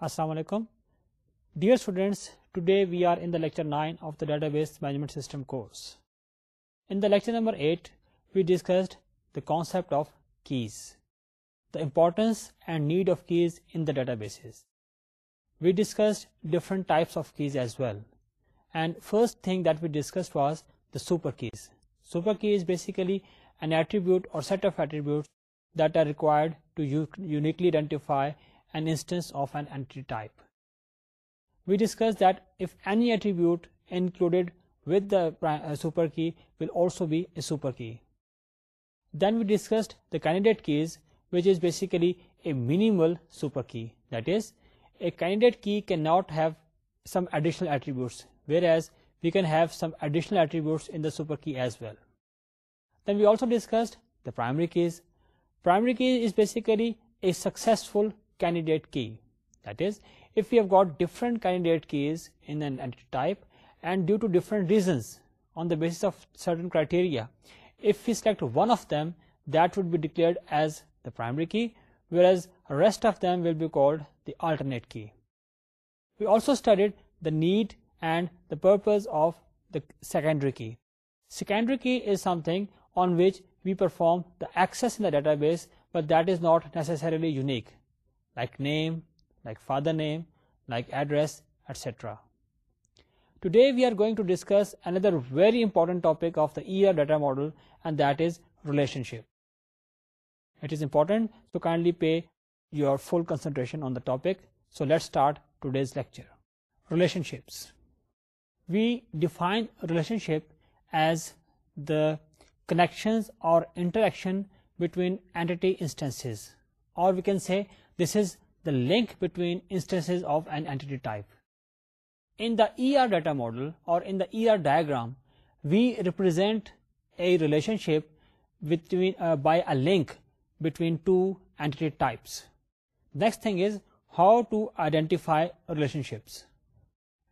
Assalamu alaikum. Dear students, today we are in the lecture 9 of the database management system course. In the lecture number 8, we discussed the concept of keys, the importance and need of keys in the databases. We discussed different types of keys as well. And first thing that we discussed was the super keys. Super key is basically an attribute or set of attributes that are required to uniquely identify then we discussed the keys is basically a that is a can not have some additional where we can have some additional then we also discussed keys is basically a successful candidate key. That is, if we have got different candidate keys in an entity type and due to different reasons on the basis of certain criteria, if we select one of them, that would be declared as the primary key, whereas the rest of them will be called the alternate key. We also studied the need and the purpose of the secondary key. Secondary key is something on which we perform the access in the database, but that is not necessarily unique like name, like father name, like address, etc. Today we are going to discuss another very important topic of the ER data model, and that is relationship. It is important, so kindly pay your full concentration on the topic. So let's start today's lecture. Relationships. We define relationship as the connections or interaction between entity instances, or we can say this is the link between instances of an entity type. In the ER data model or in the ER diagram, we represent a relationship between uh, by a link between two entity types. Next thing is how to identify relationships.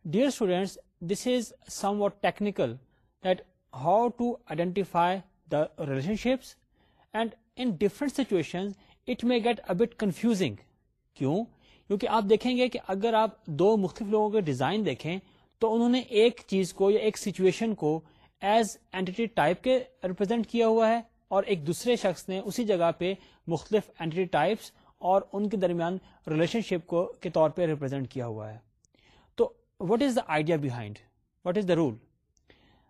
Dear students, this is somewhat technical, that how to identify the relationships, and in different situations it may get a bit confusing کیوں کیونکہ آپ دیکھیں گے کہ اگر آپ دو مختلف لوگوں کے ڈیزائن دیکھیں تو انہوں نے ایک چیز کو یا ایک سچویشن کو ایز اینٹی ٹائپ کے ریپرزینٹ کیا ہوا ہے اور ایک دوسرے شخص نے اسی جگہ پہ مختلف اینٹی ٹائپس اور ان کے درمیان ریلیشن شپ کو کے طور پہ ریپرزینٹ کیا ہوا ہے تو what is the idea behind what is the role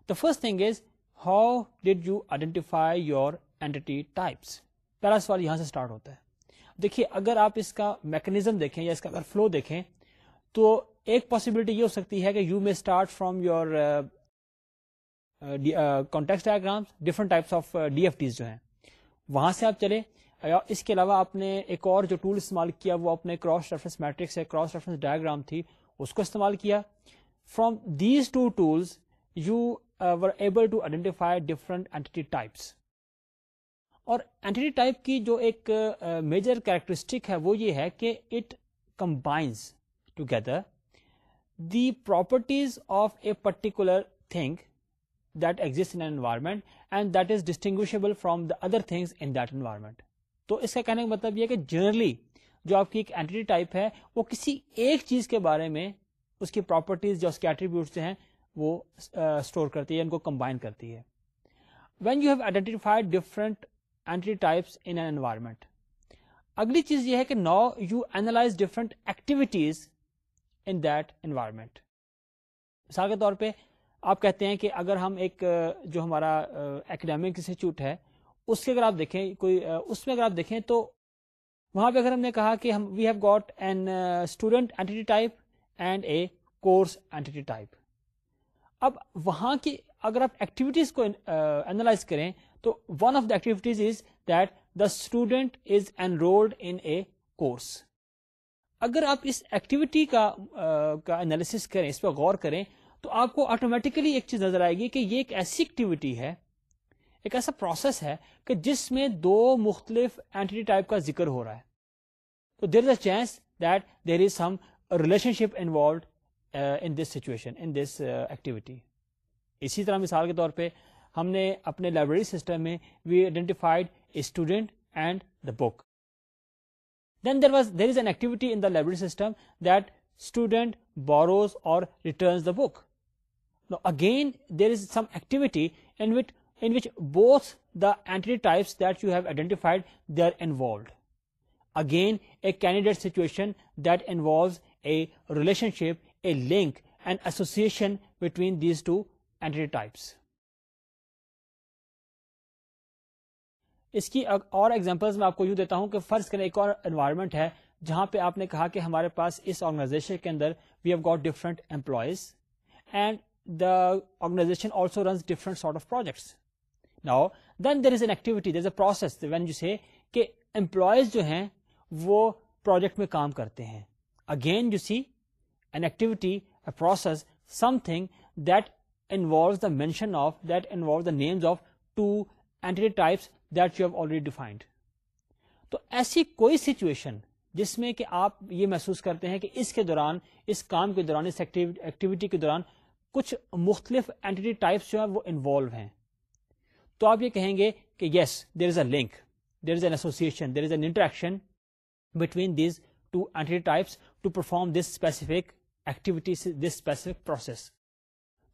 the first thing is how did you identify your entity types پہلا سوال یہاں سے اسٹارٹ ہوتا ہے دیکھیے اگر آپ اس کا میکنیزم دیکھیں یا اس کا اگر فلو دیکھیں تو ایک پاسبلٹی یہ ہو سکتی ہے کہ you may start from your context diagrams different types of D F Ts جو ہیں وہاں سے آپ چلے اس کے علاوہ آپ نے ایک اور جو ٹول استعمال کیا وہ اپنے کراس ریفرنس میٹرکس ہے کراس ریفرنس ڈایاگرام تھی اس کو استعمال کیا from these two tools you were able to identify different types اور اینٹی ٹائپ کی جو ایک میجر کیریکٹرسٹک ہے وہ یہ ہے کہ it combines together the properties of a particular thing that exist environment and that is distinguishable from the other things in that environment تو اس کا کہنے کا مطلب یہ کہ جنرلی جو آپ کی ایک اینٹی ٹائپ ہے وہ کسی ایک چیز کے بارے میں اس کی پراپرٹیز جو اس کے ایٹریبیوٹ ہیں وہ اسٹور کرتی ہے ان کو کمبائن کرتی ہے when you have identified different entry types in an environment اگلی چیز یہ ہے کہ now you analyze different activities in that environment مثال کے طور پہ آپ کہتے ہیں کہ اگر ہم ایک جو ہمارا اکیڈیمک انسٹیٹیوٹ ہے اس کے اگر آپ دیکھیں کوئی اس میں اگر آپ دیکھیں تو وہاں پہ اگر ہم نے کہا کہ ہم we have got an student entity type and a course entity type اب وہاں کی اگر آپ ایکٹیویٹیز کو اینالائز uh, کریں تو one of the activities is that the student is enrolled in a course اگر آپ اس ایکٹیویٹی کا انالیس کریں اس پر غور کریں تو آپ کو آٹومیٹکلی ایک چیز نظر آئے گی کہ یہ ایک ایسی ایکٹیویٹی ہے ایک ایسا پروسیس ہے کہ جس میں دو مختلف اینٹی ٹائپ کا ذکر ہو رہا ہے تو there is a chance that there is some relationship involved in this situation in this activity اسی طرح مثال کے طور پہ ہم نے اپنے لائبریری سسٹم میں we identified a student and the book then there was there is an activity in the library system that student borrows or returns the book again there is some involved. Again, a candidate again a involves relationship a link and association between these two entity types اس کی اور examples میں آپ کو یوں دیتا ہوں کہ فرض کریں ایک اور انوائرمنٹ ہے جہاں پہ آپ نے کہا کہ ہمارے پاس اس آرگنائزیشن کے اندر we have got different employees and the organization also runs different sort of projects now then there is an activity there is a process when you say کہ امپلائیز جو ہیں وہ پروجیکٹ میں کام کرتے ہیں again you see an activity a process something that involves the mention of that involve the names of two entity types that you have already defined تو ایسی کوئی سچویشن جس میں کہ آپ یہ محسوس کرتے ہیں کہ اس کے دوران اس کام کے دوران اس ایکٹیویٹی کے دوران کچھ مختلف اینٹی ٹائپس جو ہے وہ انوالو ہیں تو آپ یہ کہیں گے کہ yes there is a link there is an association there is an interaction between these two entity types to perform this specific activity this specific process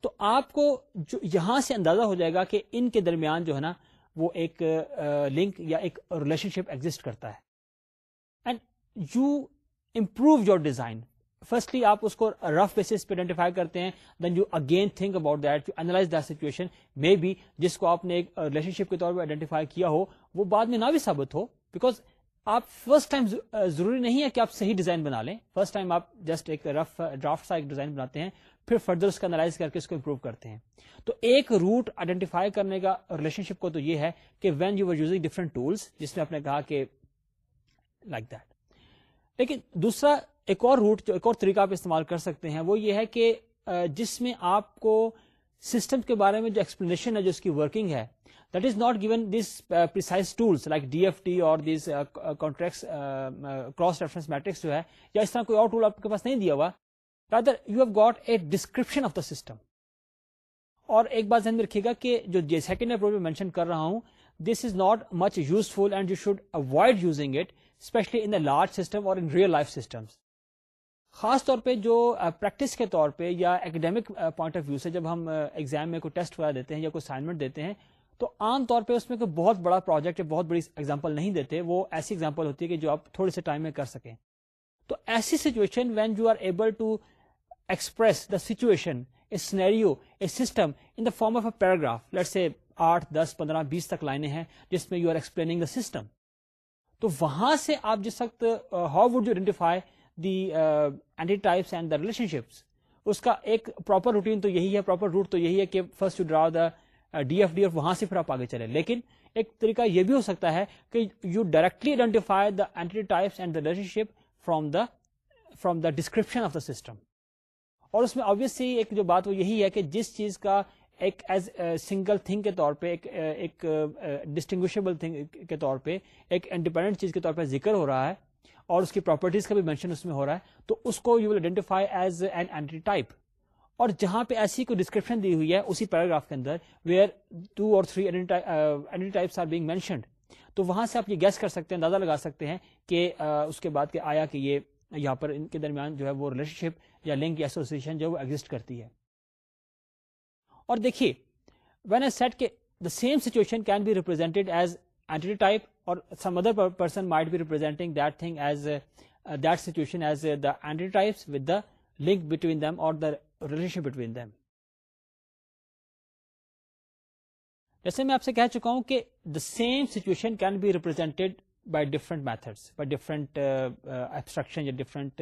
تو آپ کو جو یہاں سے اندازہ ہو جائے گا کہ ان کے درمیان جو ہے نا وہ ایک لنک یا ایک ریلیشن شپ ایگزٹ کرتا ہے and you improve your design firstly آپ اس کو رف بیس پہ آئیڈینٹیفائی کرتے ہیں then you again think about that you analyze situation may be جس کو آپ نے ایک ریلیشن شپ کے طور پہ آئیڈینٹیفائی کیا ہو وہ بعد میں نہ بھی ثابت ہو بیکاز آپ فرسٹ ٹائم ضروری نہیں ہے کہ آپ صحیح ڈیزائن بنا لیں فرسٹ ٹائم آپ جسٹ ایک رف ڈرافٹ سا ایک ڈیزائن بناتے ہیں پھر فردر اس کا انالائز کر کے اس کو امپروو کرتے ہیں تو ایک روٹ آئیڈینٹیفائی کرنے کا ریلیشن شپ کو تو یہ ہے کہ when you are using different tools جس میں آپ نے کہا کہ لائک دیٹ لیکن دوسرا ایک اور روٹ جو ایک اور طریقہ آپ استعمال کر سکتے ہیں وہ یہ ہے کہ جس میں آپ کو سسٹم کے بارے میں جو ایکسپلینیشن ہے جو اس کی ورکنگ ہے that is not given this precise tools like D F T or this contract cross reference matrix جو ہے یا اس طرح کوئی اور ٹول آپ کے پاس نہیں دیا ہوا you have got a description of the system اور ایک بات ذہن میں رکھیے گا کہ جو سیکنڈ اپروچ میں مینشن کر رہا ہوں this is not much useful and you should avoid using it especially in large system اور ان ریئل لائف خاص طور پہ جو پریکٹس کے طور پہ یا اکیڈیمک پوائنٹ آف ویو سے جب ہم ایگزام میں کوئی ٹیسٹ وغیرہ دیتے ہیں یا کوئی اسائنمنٹ دیتے ہیں تو عام طور پہ اس میں کوئی بہت بڑا پروجیکٹ یا بہت بڑی ایگزامپل نہیں دیتے وہ ایسی ایگزامپل ہوتی ہے کہ جو آپ تھوڑے سے ٹائم میں کر سکیں تو ایسی situation when you are able to express the situation a scenario a system in the form of a paragraph let say آٹھ دس پندرہ بیس تک لائنیں ہیں جس میں you are explaining the system تو وہاں سے آپ جس وقت how would you identify the types and the relationships اس کا ایک پراپر روٹین تو یہی ہے پراپر روٹ تو یہی ہے کہ first you draw the D F D اور وہاں سے پھر آپ آگے چلے لیکن ایک طریقہ یہ بھی ہو سکتا ہے کہ you directly identify the the entity types and relationship from the from the description of the system اور اس میں آبیسلی ایک جو بات وہ یہی ہے کہ جس چیز کا ایک ایز سنگل تھنگ کے طور پہ ایک تھنگ کے طور پہ ایک انڈیپینڈنٹ چیز کے طور پہ ذکر ہو رہا ہے اور اس کی پراپرٹیز کا بھی مینشن اس میں ہو رہا ہے تو اس کو you will identify as an entity type اور جہاں پہ ایسی کوئی ڈسکرپشن دی ہوئی ہے اسی پیراگراف کے اندر where two or three types are being mentioned تو وہاں سے آپ یہ گیس کر سکتے ہیں اندازہ لگا سکتے ہیں کہ اس کے بعد کہ کہ آیا یہاں پر ان کے درمیان جو ہے وہ ریلیشن شپ یا لنک ایسوسیشن جو وہ ایگزٹ کرتی ہے اور دیکھیے وین اے سیٹ کے the same situation can be represent as entity type or some other person might be representing that that thing as situation as the entity types with the link between them جیسے میں آپ سے کہہ چکا ہوں کہ the same situation can be represented by different methods by different abstraction یا different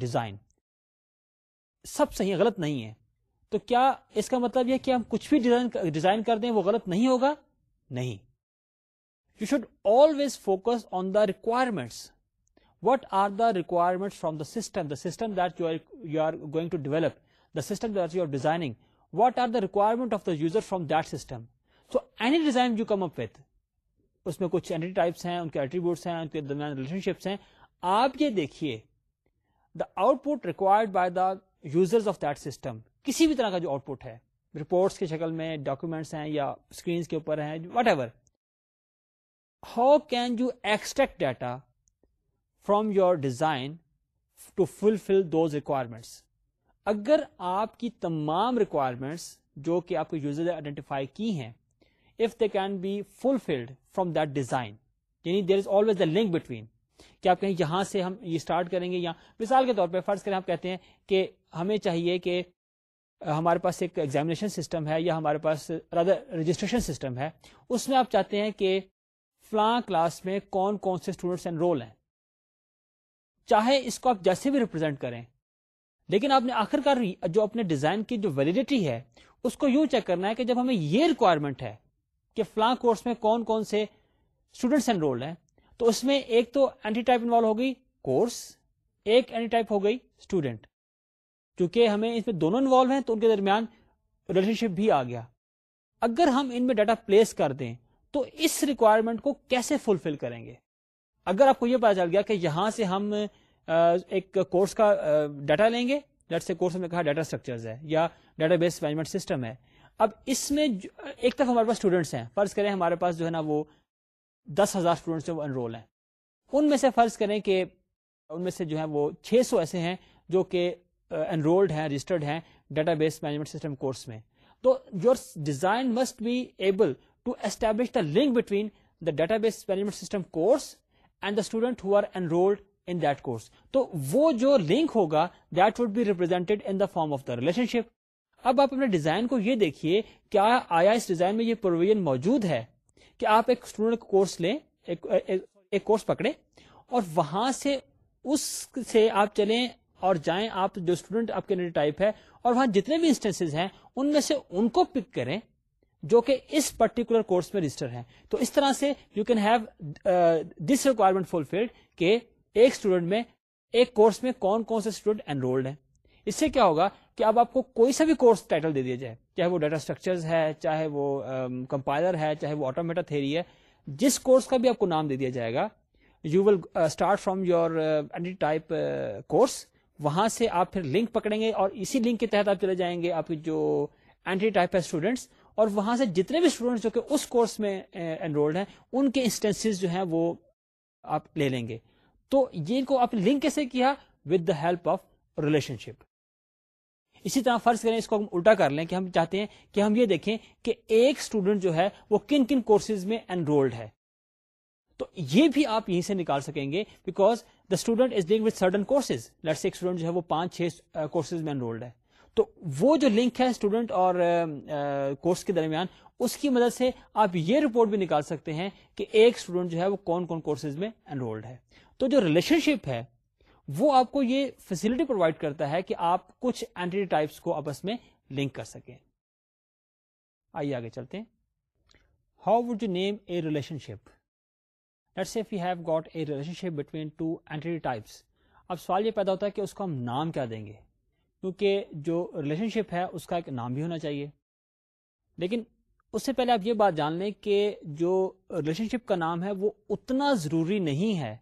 design uh, سب صحیح غلط نہیں ہے تو کیا اس کا مطلب یہ کہ ہم کچھ بھی ڈیزائن ڈیزائن کر دیں وہ غلط نہیں ہوگا نہیں you should always focus on the requirements what are the requirement from the system the system that you you are going to develop the system designing what are the requirement of the user from that system so any design you come up with اس میں کچھ entity types ہیں ہیں ان ان کے کے attributes درمیان relation ships ہیں آپ یہ دیکھیے the output required by the users of that system کسی بھی طرح کا جو آؤٹ پٹ ہے رپورٹس کی شکل میں ڈاکومینٹس ہیں یا اسکرینس کے اوپر ہیں whatever how can you extract data from your design to fulfil those requirements اگر آپ کی تمام ریکوائرمنٹس جو کہ آپ کو یوزر نے آئیڈینٹیفائی کی ہیں if they can be fulfilled from that design یعنی there is always the link between کہ آپ کہیں یہاں سے ہم یہ اسٹارٹ کریں گے یا مثال کے طور پہ فرض کریں آپ کہتے ہیں کہ ہمیں چاہیے کہ ہمارے پاس ایک سسٹم ہے یا ہمارے پاس رجسٹریشن سسٹم ہے اس میں آپ چاہتے ہیں کہ فلاں کلاس میں کون کون سے انرول ہیں چاہے اس کو آپ جیسے بھی ریپرزینٹ کریں لیکن آپ نے آخر کار جو اپنے ڈیزائن کی جو ویلیڈیٹی ہے اس کو یوں چیک کرنا ہے کہ جب ہمیں یہ ریکوائرمنٹ ہے کہ فلاں کورس میں کون کون سے اسٹوڈینٹس انرول ہیں تو اس میں ایک تو entity entity type type involve ہو گئی کورس ایک کیونکہ ہمیں اس میں دونوں انوالو ہیں تو ان کے درمیان ریلیشن شپ بھی آ گیا اگر ہم ان میں ڈیٹا پلیس کر دیں تو اس ریکوائرمنٹ کو کیسے فلفل کریں گے اگر آپ کو یہ پتا چل گیا کہ یہاں سے ہم ایک کورس کا ڈیٹا لیں گے ڈیٹ سے کورس کہا ڈیٹا اسٹرکچر ہے یا ڈیٹا بیس مینجمنٹ سسٹم ہے اب اس میں ایک طرف ہمارے پاس اسٹوڈینٹس ہیں فرض کریں ہمارے پاس جو ہے نا وہ دس ہزار اسٹوڈینٹس وہ انرول ہیں ان میں سے فرض کریں کہ ان میں سے جو ہے وہ چھ سو ایسے ہیں جو کہ انرولڈ ہیں رجسٹرڈ ہیں database management system course میں تو your design must be able to establish the link between the database management system course and the student who are enrolled in that course تو وہ جو link ہوگا that would be represented in the form of the relationship اب آپ اپنے design کو یہ دیکھیے کیا آیا اس ڈیزائن میں یہ پروویژن موجود ہے کہ آپ ایک اسٹوڈنٹ کورس لیں ایک کورس پکڑے اور وہاں سے اس سے آپ چلیں اور جائیں آپ جو اسٹوڈنٹ آپ کے ٹائپ ہے اور وہاں جتنے بھی انسٹیٹیوٹ ہیں ان میں سے ان کو پک کریں جو کہ اس پرٹیکولر کورس میں رجسٹر ہے تو اس طرح سے you can have this requirement fulfilled کہ ایک اسٹوڈنٹ میں ایک کورس میں کون کون سے اسٹوڈنٹ انرولڈ ہیں اس سے کیا ہوگا کہ اب آپ کو کوئی سا بھی کورس ٹائٹل دے دیا جائے چاہے وہ ڈیٹا اسٹرکچرز ہے چاہے وہ کمپائلر ہے چاہے وہ آٹومیٹا تھیری ہے جس کورس کا بھی آپ کو نام دے دیا جائے گا you will start from your type course وہاں سے آپ پھر لنک پکڑیں گے اور اسی لنک کے تحت آپ چلے جائیں گے آپ کی جو اینٹری ٹائپ ہے اسٹوڈینٹس اور وہاں سے جتنے بھی اسٹوڈینٹس جو کہ اس کورس میں انرولڈ uh, ہیں ان کے انسٹنس جو ہیں وہ آپ لے لیں گے تو یہ کو آپ نے لنک کیسے کیا with the help of relationship اسی طرح فرض کریں اس کو ہم الٹا کر لیں کہ ہم چاہتے ہیں کہ ہم یہ دیکھیں کہ ایک اسٹوڈنٹ جو ہے وہ کن کن کورسز میں انرولڈ ہے تو یہ بھی آپ یہیں سے نکال سکیں گے because the student is with certain courses لٹ سے ایک اسٹوڈنٹ جو ہے وہ پانچ چھ کورسز میں انرولڈ ہے تو وہ جو لنک ہے اسٹوڈنٹ اور کورس کے درمیان اس کی مدد سے آپ یہ رپورٹ بھی نکال سکتے ہیں کہ ایک اسٹوڈنٹ جو ہے وہ کون کون کورسز میں انرولڈ ہے تو جو ریلیشن شپ ہے وہ آپ کو یہ فیسلٹی پرووائڈ کرتا ہے کہ آپ کچھ اینٹی ٹائپس کو آپس میں لنک کر سکیں آئیے آگے چلتے ہیں how would you name a relationship let's if you have got a relationship between two entity types اب سوال یہ پیدا ہوتا ہے کہ اس کو ہم نام کیا دیں گے کیونکہ جو ریلیشن شپ ہے اس کا ایک نام بھی ہونا چاہیے لیکن اس سے پہلے آپ یہ بات جان لیں کہ جو ریلیشن شپ کا نام ہے وہ اتنا ضروری نہیں ہے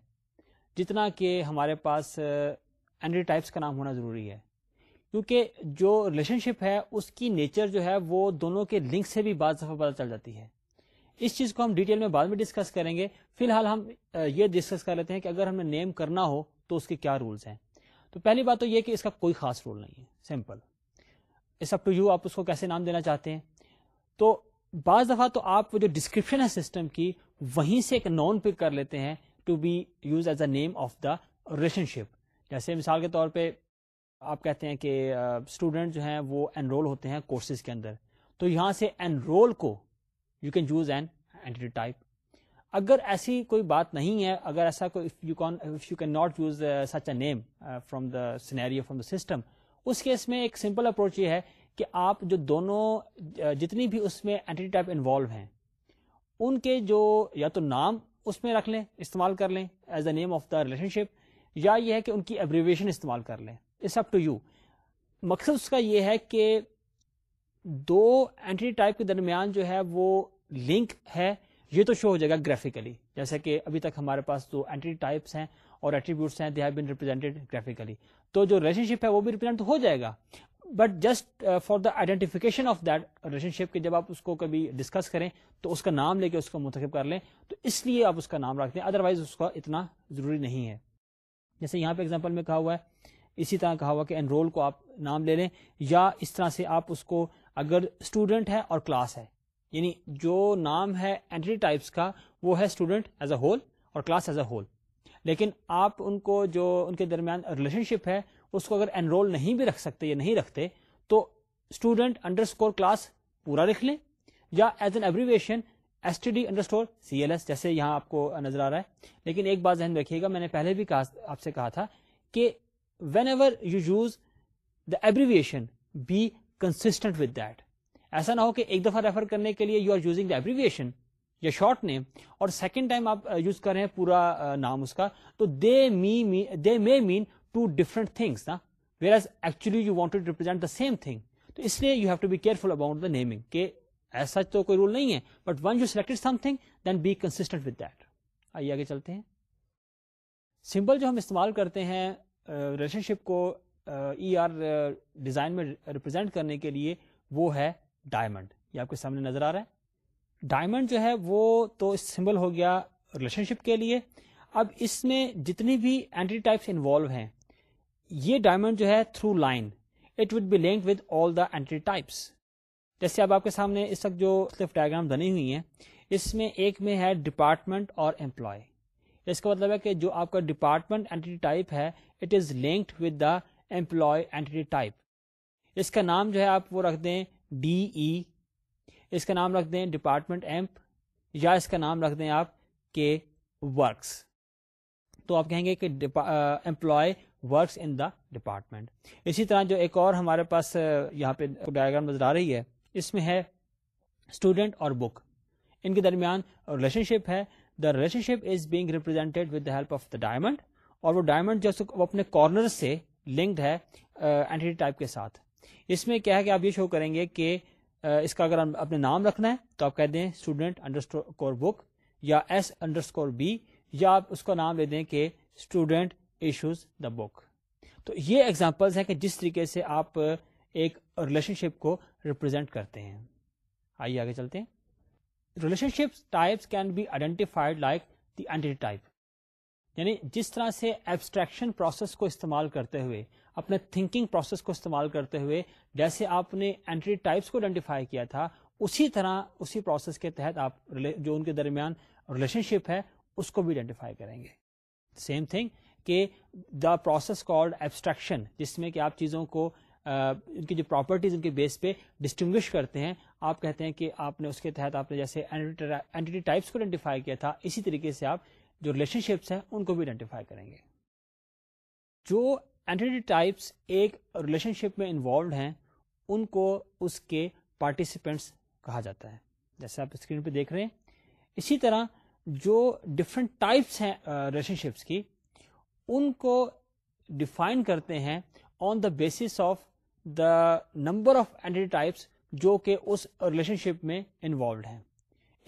جتنا کہ ہمارے پاس اینڈری ٹائپس کا نام ہونا ضروری ہے کیونکہ جو ریلیشن شپ ہے اس کی نیچر جو ہے وہ دونوں کے لنک سے بھی بعض دفعہ پتہ چل جاتی ہے اس چیز کو ہم ڈیٹیل میں بعد میں ڈسکس کریں گے فی الحال ہم یہ ڈسکس کر لیتے ہیں کہ اگر ہم نے نیم کرنا ہو تو اس کے کیا رولز ہیں تو پہلی بات تو یہ کہ اس کا کوئی خاص رول نہیں ہے simple is up to you آپ اس کو کیسے نام دینا چاہتے ہیں تو بعض دفعہ تو آپ جو ڈسکرپشن ہے سسٹم کی وہیں سے ایک نان پک کر لیتے ہیں to be use as a name of the relationship جیسے مثال کے طور پہ آپ کہتے ہیں کہ اسٹوڈنٹ جو ہیں وہ انرول ہوتے ہیں کورسز کے اندر تو یہاں سے انرول کو you can use an entity type اگر ایسی کوئی بات نہیں ہے اگر ایسا کوئی you can not use such a name from the from the system us case میں ایک سمپل اپروچ یہ ہے کہ آپ جو دونوں جتنی بھی اس میں اینٹی ٹائپ انوالو ہیں ان کے جو یا تو نام اس میں رکھ لیں استعمال کر لیں as the name of the relationship یا یہ ہے کہ ان کی ابریویشن استعمال کر لیں اٹس اپ ٹو یو مقصد اس کا یہ ہے کہ دو اینٹی ٹائپ کے درمیان جو ہے وہ لنک ہے یہ تو شو ہو جائے گا گرافکلی جیسا کہ ابھی تک ہمارے پاس دو اینٹی ٹائپس ہیں اور ایٹریبیوٹس ہیں they have been represented graphically تو جو ریلیشن شپ ہے وہ بھی ریپرزینٹ ہو جائے گا but just for the identification of that relationship کے جب آپ اس کو کبھی ڈسکس کریں تو اس کا نام لے کے اس کو منتخب کر لیں تو اس لیے آپ اس کا نام رکھ دیں ادروائز اس کا اتنا ضروری نہیں ہے جیسے یہاں پہ ایگزامپل میں کہا ہوا ہے اسی طرح کہا ہوا کہ انرول کو آپ نام لے لیں یا اس طرح سے آپ اس کو اگر اسٹوڈنٹ ہے اور کلاس ہے یعنی جو نام ہے اینٹری ٹائپس کا وہ ہے اسٹوڈنٹ ایز اے ہول اور کلاس ایز اے ہول لیکن آپ ان کو جو ان کے درمیان ریلیشن شپ ہے اس کو اگر انرول نہیں بھی رکھ سکتے یا نہیں رکھتے تو اسٹوڈنٹ انڈر اسکور کلاس پورا لکھ لیں یا as an abbreviation S T D underscore C L S جیسے یہاں آپ کو نظر آ رہا ہے لیکن ایک بات ذہن رکھیے گا میں نے پہلے بھی آپ سے کہا تھا کہ whenever you use the abbreviation be constant with that ایسا نہ ہو کہ ایک دفعہ ریفر کرنے کے لیے you are using the abbreviation یا شارٹ نیم اور سیکنڈ ٹائم آپ یوز کر رہے ہیں پورا نام اس کا تو they they may may mean two different things نا whereas actually you want to represent the same thing تو اس لیے you have to be careful about the naming کہ ایسا تو کوئی رول نہیں ہے but when you select something then be constant with آگے چلتے ہیں سمبل جو ہم استعمال کرتے ہیں ریلیشن شپ کو ای آر ڈیزائن میں ریپرزینٹ کرنے کے لیے وہ ہے ڈائمنڈ یہ آپ کے سامنے نظر آ رہا ہے ڈائمنڈ جو ہے وہ تو سمبل ہو گیا ریلیشن شپ کے لیے اب اس میں جتنی بھی اینٹی ٹائپس انوالو ہیں یہ ڈائمنڈ جو ہے through line it would be link with all the entity types جیسے اب آپ کے سامنے اس وقت جو صرف ڈائگرام بنی ہوئی ہیں اس میں ایک میں ہے ڈپارٹمنٹ اور امپلائی اس کا مطلب ہے کہ جو آپ کا ڈپارٹمنٹ اینٹری ٹائپ ہے it is linked with the employee entity type اس کا نام جو ہے آپ وہ رکھ دیں ڈی ای e. اس کا نام رکھ دیں ڈپارٹمنٹ ایمپ یا اس کا نام رکھ دیں آپ کے ورکس تو آپ کہیں گے کہ employee works in the department اسی طرح جو ایک اور ہمارے پاس یہاں پہ ڈائگرام نظر آ رہی ہے اس میں ہے اسٹوڈینٹ اور بک ان کے درمیان ریلیشن شپ ہے the relationship is being with the the help of diamond اور وہ ڈائمنڈ جو اپنے کارنر سے لنکڈ ہے اینٹی ٹائپ کے ساتھ اس میں کیا ہے کہ آپ یہ شو کریں گے کہ اس کا اگر اپنے نام رکھنا ہے تو آپ کہہ دیں اسٹوڈینٹ انڈر بک یا ایس انڈر اسکور بی یا آپ اس کا نام لے دیں کہ اسٹوڈینٹ ایشوز دا بک تو یہ ایگزامپل ہیں کہ جس طریقے سے آپ ایک ریلیشن شپ کو ریپرزینٹ کرتے ہیں آئیے آگے چلتے ہیں relationship types can be identified like the entity type یعنی جس طرح سے ایبسٹریکشن پروسیس کو استعمال کرتے ہوئے اپنے تھنکنگ پروسیس کو استعمال کرتے ہوئے جیسے آپ نے اینٹری ٹائپس کو آئیڈینٹیفائی کیا تھا اسی طرح اسی پروسیس کے تحت آپ جو ان کے درمیان ریلیشن شپ ہے اس کو بھی آئیڈینٹیفائی کریں گے سیم تھنگ کہ دا پروسیس کالڈ ایبسٹریکشن جس میں کہ آپ چیزوں کو ان کی جو پراپرٹیز ان کے بیس پہ ڈسٹنگوش کرتے ہیں آپ کہتے ہیں کہ آپ نے اس کے تحت آپ نے جیسے اینٹی ٹائپس کو آئیڈینٹیفائی کیا تھا اسی طریقے سے آپ جو ریلیشن شپس ہیں ان کو بھی آئیڈینٹیفائی کریں گے جو اینٹی ٹائپس ایک ریلیشن شپ میں انوالوڈ ہیں ان کو اس کے پارٹیسپینٹس کہا جاتا ہے جیسے آپ اسکرین پہ دیکھ رہے ہیں اسی طرح جو ڈفرینٹ ٹائپس ہیں ریلیشن شپس کی ان کو ڈیفائن کرتے ہیں on the basis of the number of entity types جو کہ اس ریلیشن شپ میں انوالوڈ ہیں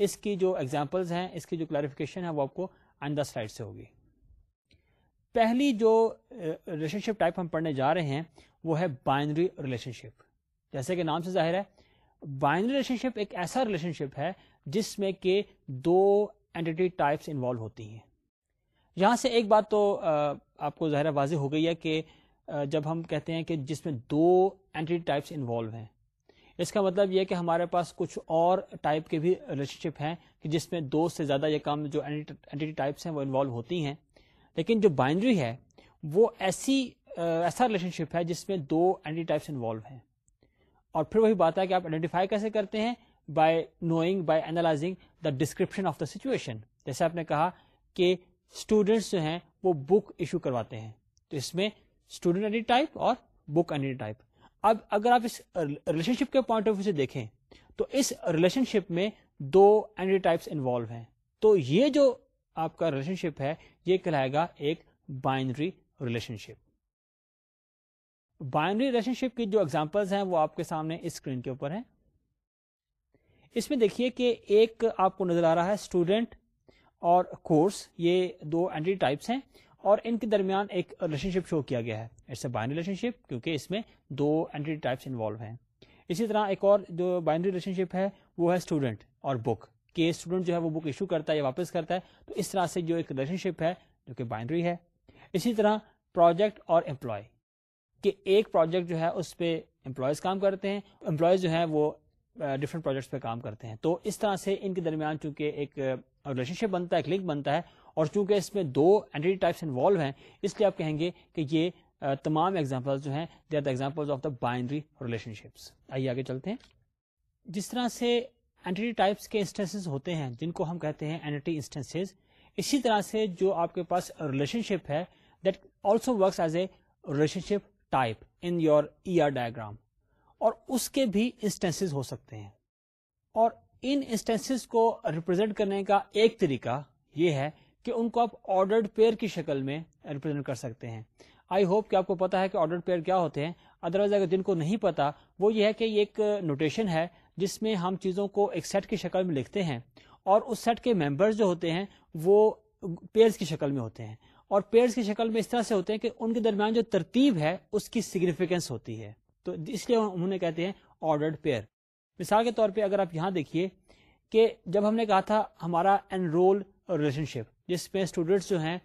اس کی جو ایگزامپلز ہیں اس کی جو کلیریفکیشن ہے وہ آپ کو آئندہ سلائڈ سے ہوگی پہلی جو ریلیشن شپ ٹائپ ہم پڑھنے جا رہے ہیں وہ ہے بائنری ریلیشن شپ جیسے کہ نام سے ظاہر ہے بائنری ریلیشن شپ ایک ایسا ریلیشن شپ ہے جس میں کہ دو اینٹی ٹائپس انوالو ہوتی ہیں یہاں سے ایک بات تو آپ کو ظاہر واضح ہو گئی ہے کہ جب ہم کہتے ہیں کہ جس میں دو اینٹی ٹائپس انوالو ہیں اس کا مطلب یہ کہ ہمارے پاس کچھ اور ٹائپ کے بھی ریلیشن شپ ہیں جس میں دو سے زیادہ یہ کام جو اینٹی ٹائپس ہیں وہ انوالو ہوتی ہیں لیکن جو بائنڈری ہے وہ ایسی ایسا ریلیشن شپ ہے جس میں دو اینٹی ٹائپس انوالو ہیں اور پھر وہی بات ہے کہ آپ آئیڈینٹیفائی کیسے کرتے ہیں by knowing by analysing the description of the situation جیسے آپ نے کہا کہ اسٹوڈینٹس جو ہیں وہ بک ایشو کرواتے ہیں تو اس میں اسٹوڈنٹ اور بک اینی ٹائپ اب اگر آپ اس ریلیشن شپ کے پوائنٹ آف ویو سے دیکھیں تو اس ریلیشن شپ میں دو اینڈی ٹائپس انوالو ہیں تو یہ جو آپ کا ریلیشن شپ ہے یہ کہلائے گا ایک binary relationship binary relationship کی جو اگزامپلس ہیں وہ آپ کے سامنے اسکرین کے اوپر ہیں اس میں دیکھیے کہ ایک آپ کو نظر آ رہا ہے اسٹوڈینٹ اور کورس یہ دو اینٹری ٹائپس ہیں اور ان کے درمیان ایک ریلیشن شپ شو کیا گیا ہے اٹس اے ریلیشن شپ کیونکہ اس میں دو اینٹری ٹائپس انوالو ہیں اسی طرح ایک اور جو بائنڈری ریلیشن شپ ہے وہ ہے اسٹوڈنٹ اور بک کہ اسٹوڈنٹ جو ہے وہ بک ایشو کرتا ہے یا واپس کرتا ہے تو اس طرح سے جو ایک ریلیشن شپ ہے جو کہ بائنڈری ہے اسی طرح پروجیکٹ اور امپلائی کہ ایک پروجیکٹ جو ہے اس پہ امپلائیز کام کرتے ہیں امپلائیز جو ہیں وہ ڈفرنٹ پروجیکٹس پہ کام کرتے ہیں تو اس طرح سے ان کے درمیان چونکہ ایک ریلیشن شپ بنتا ہے ایک لنک بنتا ہے اور چونکہ اس میں دو اینٹی ٹائپس انوالو ہیں اس لیے آپ کہیں گے کہ یہ تمام ایگزامپل جو ہیں they are the example of the binary relationships آئیے آگے چلتے ہیں جس طرح سے اینٹی ٹائپس کے انسٹنسز ہوتے ہیں جن کو ہم کہتے ہیں اینٹی انسٹنسز اسی طرح سے جو آپ کے پاس ریلیشن شپ ہے that also works as a relationship type in your E R diagram اور اس کے بھی انسٹنسز ہو سکتے ہیں اور انسٹینس کو ریپرزینٹ کرنے کا ایک طریقہ یہ ہے کہ ان کو آپ آرڈرڈ پیئر کی شکل میں ریپرزینٹ کر سکتے ہیں آئی ہوپ کہ آپ کو پتا ہے کہ آرڈر پیئر کیا ہوتے ہیں ادروائز اگر جن کو نہیں پتا وہ یہ ہے کہ یہ ایک نوٹیشن ہے جس میں ہم چیزوں کو ایک سیٹ کی شکل میں لکھتے ہیں اور اس سیٹ کے ممبرز جو ہوتے ہیں وہ پیئرز کی شکل میں ہوتے ہیں اور پیئرز کی شکل میں اس طرح سے ہوتے ہیں کہ ان کے درمیان جو ترتیب ہے اس کی سگنیفیکینس ہوتی ہے تو اس لیے انہوں نے کہتے ہیں آرڈرڈ پیئر مثال کے طور پہ اگر آپ یہاں دیکھیے کہ جب ہم نے کہا تھا ہمارا انرول ریلیشن شپ جس پہ اسٹوڈینٹس جو ہیں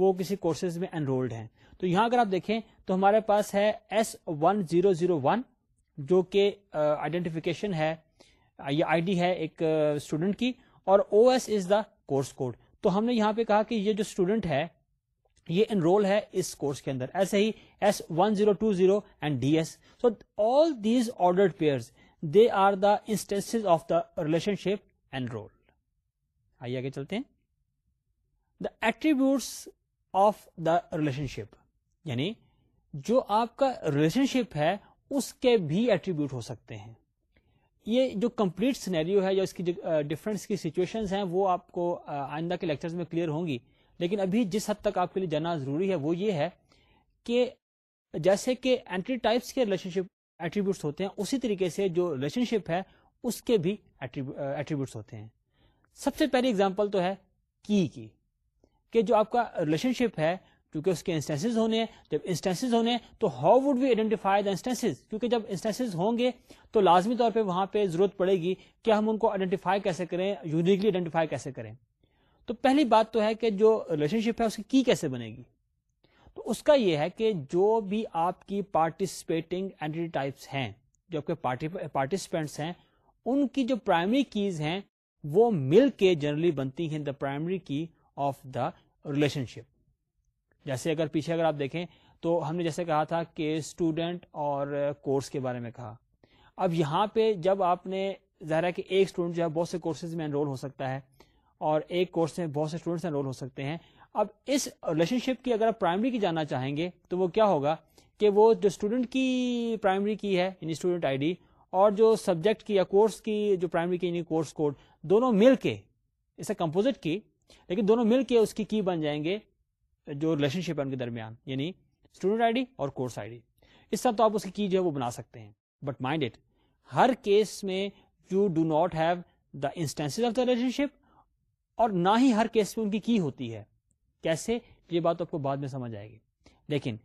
وہ کسی کورسز میں انرولڈ ہیں تو یہاں اگر آپ دیکھیں تو ہمارے پاس ہے S one zero zero one جو کہ آئیڈینٹیفکیشن ہے یہ آئی ڈی ہے ایک اسٹوڈنٹ کی اور O S is the course code تو ہم نے یہاں پہ کہا کہ یہ جو اسٹوڈنٹ ہے یہ انرول ہے اس کورس کے اندر ایسے ہی S one zero two zero and D S so all these order pair they are the instance of the relationship and role آئیے آگے چلتے ہیں the attributes of the relationship یعنی جو آپ کا ریلیشن شپ ہے اس کے بھی ایٹریبیوٹ ہو سکتے ہیں یہ جو کمپلیٹ سینیریو ہے یا اس کی جو کی سچویشن ہیں وہ آپ کو آئندہ کے لیکچرز میں کلیئر ہوں گی لیکن ابھی جس حد تک آپ کے لیے جانا ضروری ہے وہ یہ ہے کہ جیسے کہ اینٹری ٹائپس کے ریلیشن شپ ایٹریبیوٹس ہوتے ہیں اسی طریقے سے جو ریلیشن شپ ہے اس کے بھی ایٹریبیوٹس ہوتے ہیں سب سے پہلی اگزامپل تو ہے کی کی کہ جو آپ کا ریلیشن شپ ہے کیونکہ اس کے انسٹینس ہونے جب انسٹینس ہونے تو ہاؤ ووڈ وی آئیڈینٹیفائیز کیونکہ جب انسٹینس ہوں گے تو لازمی طور پہ وہاں پہ ضرورت پڑے گی کہ ہم ان کو آئیڈینٹیفائی کیسے کریں یونیکلی آئیڈینٹیفائی کیسے کریں تو پہلی بات تو ہے کہ جو ریلیشن شپ ہے اس کی کی کیسے بنے گی تو اس کا یہ ہے کہ جو بھی آپ کی پارٹیسپیٹنگ ٹائپس ہیں جو آپ کے پارٹیسپینٹس ہیں ان کی جو پرائمری کیز ہیں وہ مل کے جنرلی بنتی ہیں the primary key of the relationship جیسے اگر پیچھے اگر آپ دیکھیں تو ہم نے جیسے کہا تھا کہ اسٹوڈینٹ اور کورس کے بارے میں کہا اب یہاں پہ جب آپ نے ظاہر ہے کہ ایک اسٹوڈینٹ جو ہے بہت سے کورسز میں انرول ہو سکتا ہے اور ایک کورس میں بہت سے اسٹوڈینٹس انرول ہو سکتے ہیں اب اس ریلیشن شپ کی اگر آپ پرائمری کی جاننا چاہیں گے تو وہ کیا ہوگا کہ وہ جو اسٹوڈنٹ کی پرائمری کی ہے یعنی اسٹوڈنٹ آئی ڈی اور جو سبجیکٹ کی یا کورس کی جو پرائمری کی یعنی کورس کوڈ دونوں مل کے اسے کمپوزٹ کی لیکن دونوں مل کے اس کی کی بن جائیں گے جو ریلیشن شپ ہے ان کے درمیان یعنی اسٹوڈنٹ آئی ڈی اور کورس آئی ڈی اس طرح تو آپ اس کی کی جو ہے وہ بنا سکتے ہیں بٹ مائنڈ اٹ ہر کیس میں you do not have the instance of the relationship اور نہ ہی ہر کیس میں ان کی کی ہوتی ہے کیسے یہ بات آپ کو بعد میں سمجھ آئے گی لیکن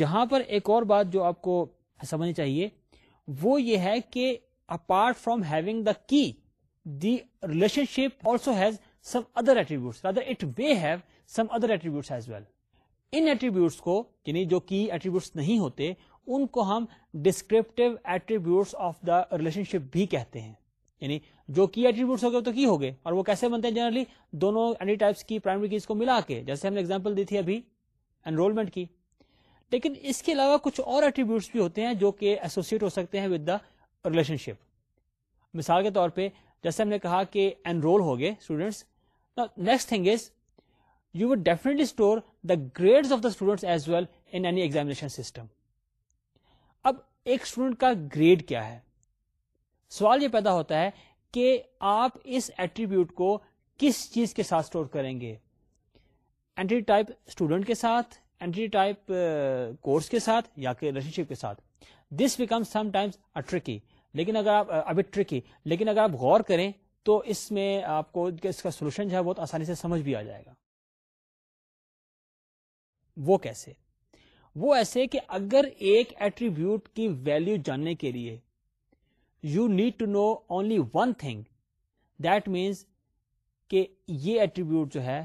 یہاں پر ایک اور بات جو آپ کو سمجھنی چاہیے وہ یہ ہے کہ apart from having the key the relationship also has some other attributes it have some other attributes as well in attributes کو یعنی جو کی ایٹریبیوٹس نہیں ہوتے ان کو ہم descriptive attributes of the relationship بھی کہتے ہیں یعنی جو کی ایٹریبیوٹس ہو گئے تو کی ہوگے اور وہ کیسے بنتے ہیں جنرلی دونوں ٹائپس کی پرائمری کیز کو ملا کے جیسے ہم نے ایگزامپل دی تھی ابھی انرولمنٹ کی لیکن اس کے علاوہ کچھ اور ایٹریبیوٹس بھی ہوتے ہیں جو کہ ایسوسیٹ ہو سکتے ہیں ود دا ریلیشن شپ مثال کے طور پہ جیسے ہم نے کہا کہ انرول ہو گئے students next thing is you would definitely store the grade of the students as well any examination system اب ایک اسٹوڈنٹ کا گریڈ کیا ہے سوال یہ پیدا ہوتا ہے کہ آپ اس ایٹریبیوٹ کو کس چیز کے ساتھ اسٹور کریں گے اینٹری ٹائپ اسٹوڈنٹ کے ساتھ اینٹری ٹائپ کورس کے ساتھ یا کہ ریلیشن شپ کے ساتھ دس بیکم سم ٹائمس اٹرکی لیکن اگر آپ ابھی ٹرکی لیکن اگر آپ غور کریں تو اس میں آپ کو اس کا سولوشن جو ہے بہت آسانی سے سمجھ بھی آ جائے گا وہ کیسے وہ ایسے کہ اگر ایک ایٹریبیوٹ کی ویلو جاننے کے لیے you need to know only one thing that means کہ یہ ایٹریبیوٹ جو ہے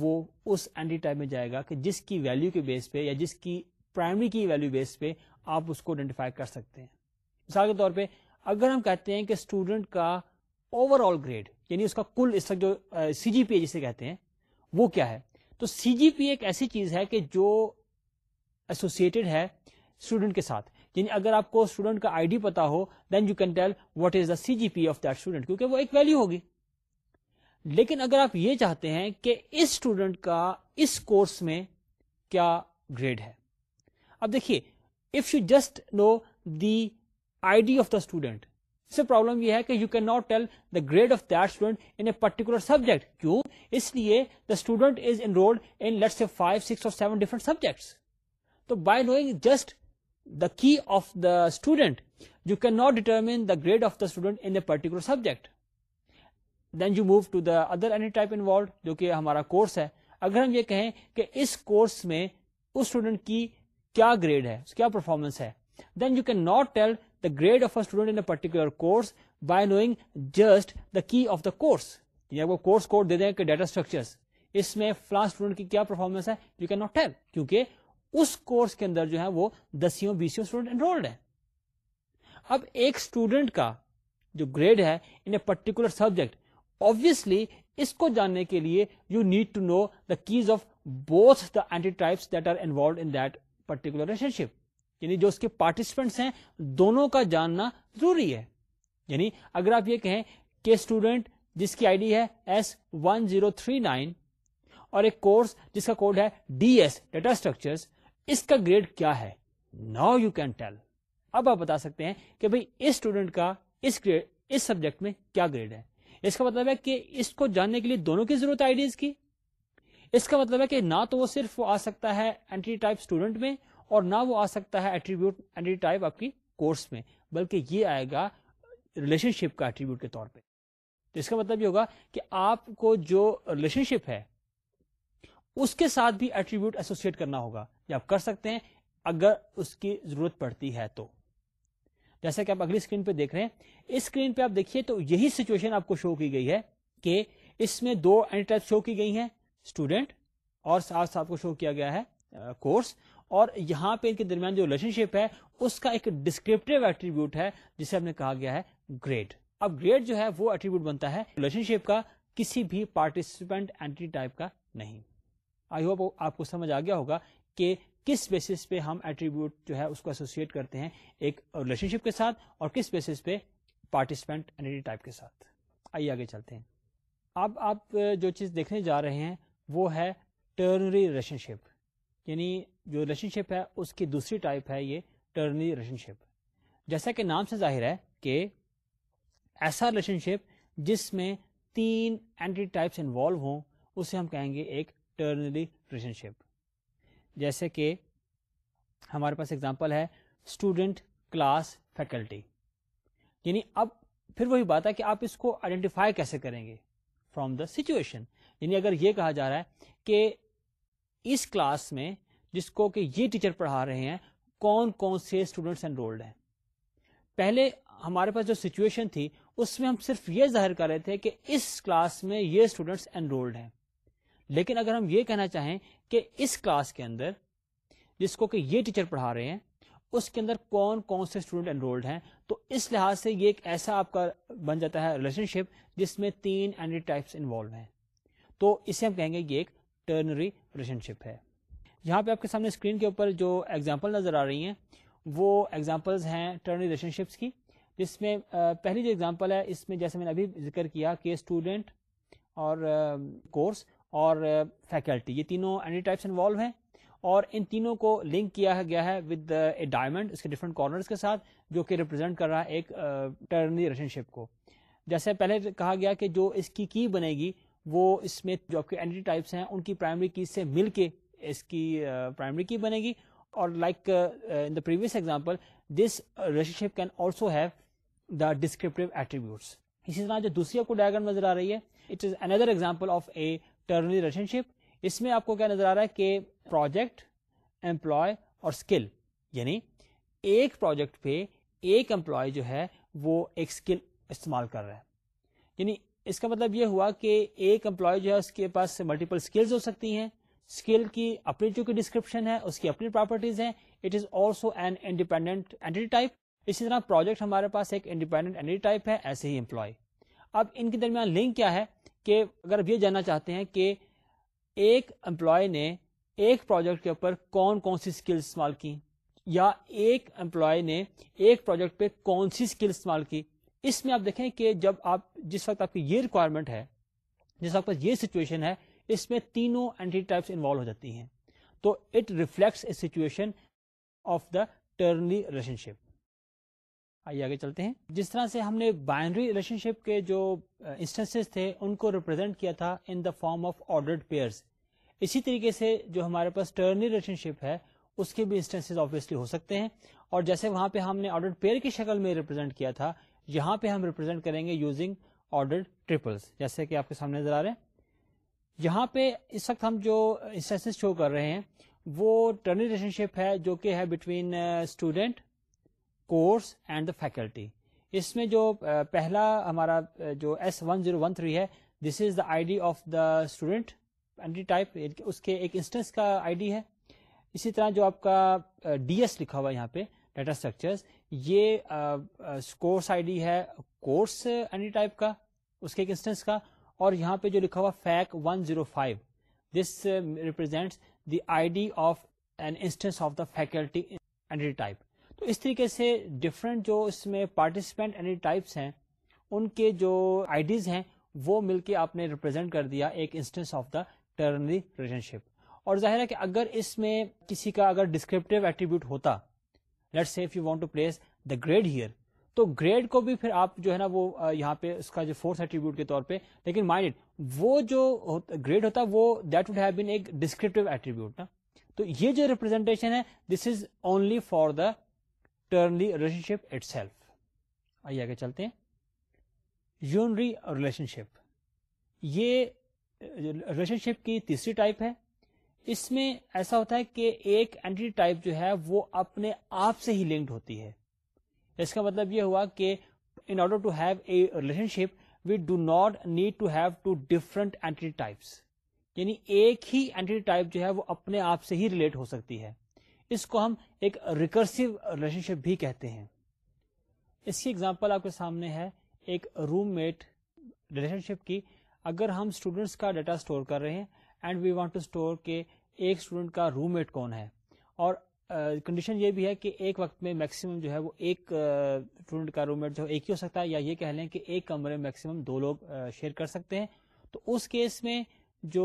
وہ اس اینٹی ٹائپ میں جائے گا کہ جس کی ویلو کے بیس پہ یا جس کی پرائمری کی ویلو بیس پہ آپ اس کو آئیڈینٹیفائی کر سکتے ہیں مثال کے طور پہ اگر ہم کہتے ہیں کہ اسٹوڈنٹ کا اوور آل گریڈ یعنی اس کا کل اس وقت جو سی جی پی اے جسے کہتے ہیں وہ کیا ہے تو سی جی پی ایک ایسی چیز ہے کہ جو ایسوسیٹڈ ہے اسٹوڈنٹ کے ساتھ یعنی اگر آپ کو اسٹوڈنٹ کا آئی ڈی پتا ہو then you can tell what is the C G P of that student کیونکہ وہ ایک ویلو ہوگی لیکن اگر آپ یہ چاہتے ہیں کہ اس اسٹوڈنٹ کا اس کورس میں کیا گریڈ ہے اب دیکھیے if you just know the I D of the student سے پرابلم یہ ہے کہ you can not tell the grade of that student in a particular subject کیوں اس لیے the student is enrolled in let's say five six اور seven different subjects تو by knowing just the key of the student you can not determine the grade of the student particular subject then you move to the type involved جو کہ ہمارا course ہے اگر ہم یہ کہیں کہ اس کورس میں اس اسٹوڈنٹ کی کیا گریڈ ہے کیا پرفارمنس ہے then you can not tell the grade of a student in particular course by knowing just the key of the course دیں کو ڈیٹا اسٹرکچر اس میں فلاں اسٹوڈنٹ کی کیا پرفارمنس ہے یو کین ناٹ ٹیل کیونکہ اس کورس کے اندر جو ہے وہ دسیوں بیسوں اسٹوڈنٹ انرولڈ ہیں اب ایک اسٹوڈنٹ کا جو گریڈ ہے in a particular subject obviously اس کو جاننے کے لیے you need to know the keys of both the entity types that are involved in that particular relationship یعنی جو اس کے پارٹیسپینٹس ہیں دونوں کا جاننا ضروری ہے یعنی اگر آپ یہ کہیں کہ اسٹوڈنٹ جس کی آئی ڈی ہے S one zero three nine اور ایک کورس جس کا کوڈ ہے ڈی ایس ڈیٹا اسٹرکچرس اس کا گریڈ کیا ہے ناؤ یو کین ٹیل اب آپ بتا سکتے ہیں کہ اس اس اس اسٹوڈنٹ کا گریڈ سبجیکٹ میں کیا گریڈ ہے اس کا مطلب ہے کہ اس کو جاننے کے لیے دونوں کی ضرورت آئیڈیز کی اس کا مطلب ہے کہ نہ تو وہ صرف آ سکتا ہے ٹائپ اسٹوڈنٹ میں اور نہ وہ آ سکتا ہے ایٹریبیوٹ ٹائپ آپ کی کورس میں بلکہ یہ آئے گا ریلیشن شپ کا ایٹریبیوٹ کے طور پہ اس کا مطلب یہ ہوگا کہ آپ کو جو ریلیشن شپ ہے اس کے ساتھ بھی ایٹریبیوٹ ایسوسیٹ کرنا ہوگا یا آپ کر سکتے ہیں اگر اس کی ضرورت پڑتی ہے تو جیسا کہ آپ اگلی اسکرین پہ دیکھ رہے ہیں اس اسکرین پہ آپ دیکھیے تو یہی سچویشن آپ کو شو کی گئی ہے کہ اس میں دو شو کی گئی ہیں اسٹوڈینٹ اور ساتھ ساتھ کو شو کیا گیا ہے کورس اور یہاں پہ ان کے درمیان جو ریلیشن شپ ہے اس کا ایک ڈسکرپٹیو ایٹریبیوٹ ہے جسے ہم نے کہا گیا ہے گریڈ اب گریڈ جو ہے وہ ایٹریبیوٹ بنتا ہے ریلیشن شپ کا کسی بھی پارٹیسپینٹ اینٹی ٹائپ کا نہیں آئی ہوپ آپ کو سمجھ آ گیا ہوگا کہ کس بیسس پہ ہم ایٹریبیوٹ جو ہے اس کو ایسوسیٹ کرتے ہیں ایک ریلیشن شپ کے ساتھ اور کس بیسس پہ پارٹیسپینٹ ٹائپ کے ساتھ آئیے آگے چلتے ہیں اب آپ جو چیز دیکھنے جا رہے ہیں وہ ہے ٹرنری ریلیشن شپ یعنی جو ریلیشن شپ ہے اس کی دوسری ٹائپ ہے یہ ٹرنری ریلیشن شپ جیسا کہ نام سے ظاہر ہے کہ ایسا ریلیشن شپ جس میں تین اینٹی ٹائپس انوالو ہوں اسے ہم کہیں گے ایک ٹرنری ریلیشن شپ جیسے کہ ہمارے پاس اگزامپل ہے اسٹوڈنٹ کلاس فیکلٹی یعنی اب پھر وہی بات ہے کہ آپ اس کو آئیڈینٹیفائی کیسے کریں گے فرام دا سچویشن یعنی اگر یہ کہا جا رہا ہے کہ اس کلاس میں جس کو کہ یہ ٹیچر پڑھا رہے ہیں کون کون سے اسٹوڈینٹس انرولڈ ہیں پہلے ہمارے پاس جو سچویشن تھی اس میں ہم صرف یہ ظاہر کر رہے تھے کہ اس کلاس میں یہ اسٹوڈینٹس انرولڈ ہیں لیکن اگر ہم یہ کہنا چاہیں کہ اس کلاس کے اندر جس کو کہ یہ ٹیچر پڑھا رہے ہیں اس کے اندر کون کون سے اسٹوڈنٹ انرولڈ ہیں تو اس لحاظ سے یہ ایک ایسا آپ کا بن جاتا ہے ریلیشن شپ جس میں تین ٹائپس انوالو ہیں تو اسے ہم کہیں گے یہ ایک ٹرنری ریلیشن شپ ہے یہاں پہ آپ کے سامنے اسکرین کے اوپر جو ایگزامپل نظر آ رہی ہیں وہ ایگزامپلز ہیں ٹرنری ریلیشن شپس کی جس میں پہلی جو ایگزامپل ہے اس میں جیسے میں نے ابھی ذکر کیا کہ اسٹوڈنٹ اور کورس اور فیکلٹی یہ تینوں اینی ٹائپس انوالو ہیں اور ان تینوں کو لنک کیا گیا ہے ود اے ڈائمنڈ اس کے ڈفرنٹ کارنر کے ساتھ جو کہ ریپرزینٹ کر رہا ہے ایک ٹرنری ریلیشن شپ کو جیسے پہلے کہا گیا کہ جو اس کی کی بنے گی وہ اس میں جو آپ کے اینٹی ٹائپس ہیں ان کی پرائمری کی سے مل کے اس کی پرائمری کی بنے گی اور like in the previous example this relationship can also have the descriptive attributes اسی طرح جو دوسری آپ کو ڈائگرام نظر آ رہی ہے it is another example of a ternary relationship اس میں آپ کو کیا نظر آ رہا ہے کہ پروجیکٹ امپلائے اور اسکل یعنی ایک پروجیکٹ پہ ایک امپلائی جو ہے وہ ایک اسکل استعمال کر رہا ہے یعنی اس کا مطلب یہ ہوا کہ ایک امپلائی جو ہے اس کے پاس ملٹیپل اسکلز ہو سکتی ہیں اسکل کی اپنی جو کہ ڈسکرپشن ہے اس کی اپنی پراپرٹیز ہیں it is also an independent entity type اسی طرح پروجیکٹ ہمارے پاس ایک انڈیپینڈنٹ اینٹی ٹائپ ہے ایسے ہی امپلائی اب ان کے درمیان لنک کیا ہے کہ اگر آپ یہ جاننا چاہتے ہیں کہ ایک امپلائی نے ایک پروجیکٹ کے اوپر کون کون سی اسکل استعمال کی یا ایک امپلائی نے ایک پروجیکٹ پہ کون سی اسکل استعمال کی اس میں آپ دیکھیں کہ جب آپ جس وقت آپ کی یہ ریکوائرمنٹ ہے جس وقت یہ سچویشن ہے اس میں تینوں اینٹی ٹائپس انوالو ہو جاتی ہیں تو it reflects a situation of the ternary relationship آئیے آگے چلتے ہیں جس طرح سے ہم نے بائنری ریلیشن شپ کے جو انسٹنس تھے ان کو ریپرزینٹ کیا تھا in the form of ordered pairs اسی طریقے سے جو ہمارے پاس ٹرنی ریلیشن شپ ہے اس کے بھی انسٹنس آبویسلی ہو سکتے ہیں اور جیسے وہاں پہ ہم نے آرڈرڈ پیئر کی شکل میں ریپرزینٹ کیا تھا یہاں پہ ہم ریپرزینٹ کریں گے یوزنگ آرڈر ٹریپلس جیسے کہ آپ کے سامنے نظر آ رہے ہیں یہاں پہ اس وقت ہم جو انسٹنس شو کر رہے ہیں وہ ٹرنی ریلیشن شپ ہے جو کہ ہے between student course and the faculty اس میں جو پہلا ہمارا جو S one zero one three ہے this is the I D of the student کا آئی ڈی ہے اسی طرح جو آپ کا ڈی ایس لکھا ہوا یہاں پہ ڈیٹا اسٹرکچر یہ کورس کورس آئی ڈی ہے ٹائپ کا کا اس کے ایک انسٹنس اور یہاں پہ جو لکھا ہوا fac one zero five this represent the I D of an instance of the faculty entity type تو اس طریقے سے ڈفرینٹ جو اس میں پارٹیسپینٹ ٹائپس ہیں ان کے جو آئیڈیز ہیں وہ مل کے آپ نے ریپرزینٹ کر دیا ایک instance of the ternary relationship اور ظاہر ہے کہ اگر اس میں کسی کا اگر ڈسکرپٹیو ایٹریبیوٹ ہوتا let you want to place the grade here تو گریڈ کو بھی پھر آپ جو ہے نا وہ یہاں پہ اس کا جو فورس ایٹریبیوٹ کے طور پہ لیکن مائنڈ وہ جو گریڈ ہوتا وہ دیٹ وڈ ہیو بین ایک ڈسکرپٹیو ایٹریبیوٹ نا تو یہ جو ریپرزینٹیشن ہے this is only for the relationship itself آئیے آگے چلتے ہیں unary relation relationship ship یہ کی تیسری ٹائپ ہے اس میں ایسا ہوتا ہے کہ ایک اینٹی ٹائپ جو ہے وہ اپنے آپ سے ہی لنکڈ ہوتی ہے اس کا مطلب یہ ہوا کہ in order to have a relationship we do not need to have two different entity types یعنی ایک ہی اینٹی ٹائپ جو ہے وہ اپنے آپ سے ہی ریلیٹ ہو سکتی ہے اس کو ہم ایک ریکرسو ریلیشن شپ بھی کہتے ہیں اس کی ایگزامپل آپ کے سامنے ہے ایک روم میٹ ریلیشن شپ کی اگر ہم اسٹوڈینٹس کا ڈیٹا اسٹور کر رہے ہیں and we want to store کے ایک اسٹوڈنٹ کا روم میٹ کون ہے اور کنڈیشن uh, یہ بھی ہے کہ ایک وقت میں میکسیمم جو ہے وہ ایک اسٹوڈنٹ uh, کا روم میٹ جو ایک ہی ہو سکتا ہے یا یہ کہہ لیں کہ ایک کمرے میں میکسیمم دو لوگ شیئر uh, کر سکتے ہیں تو اس کیس میں جو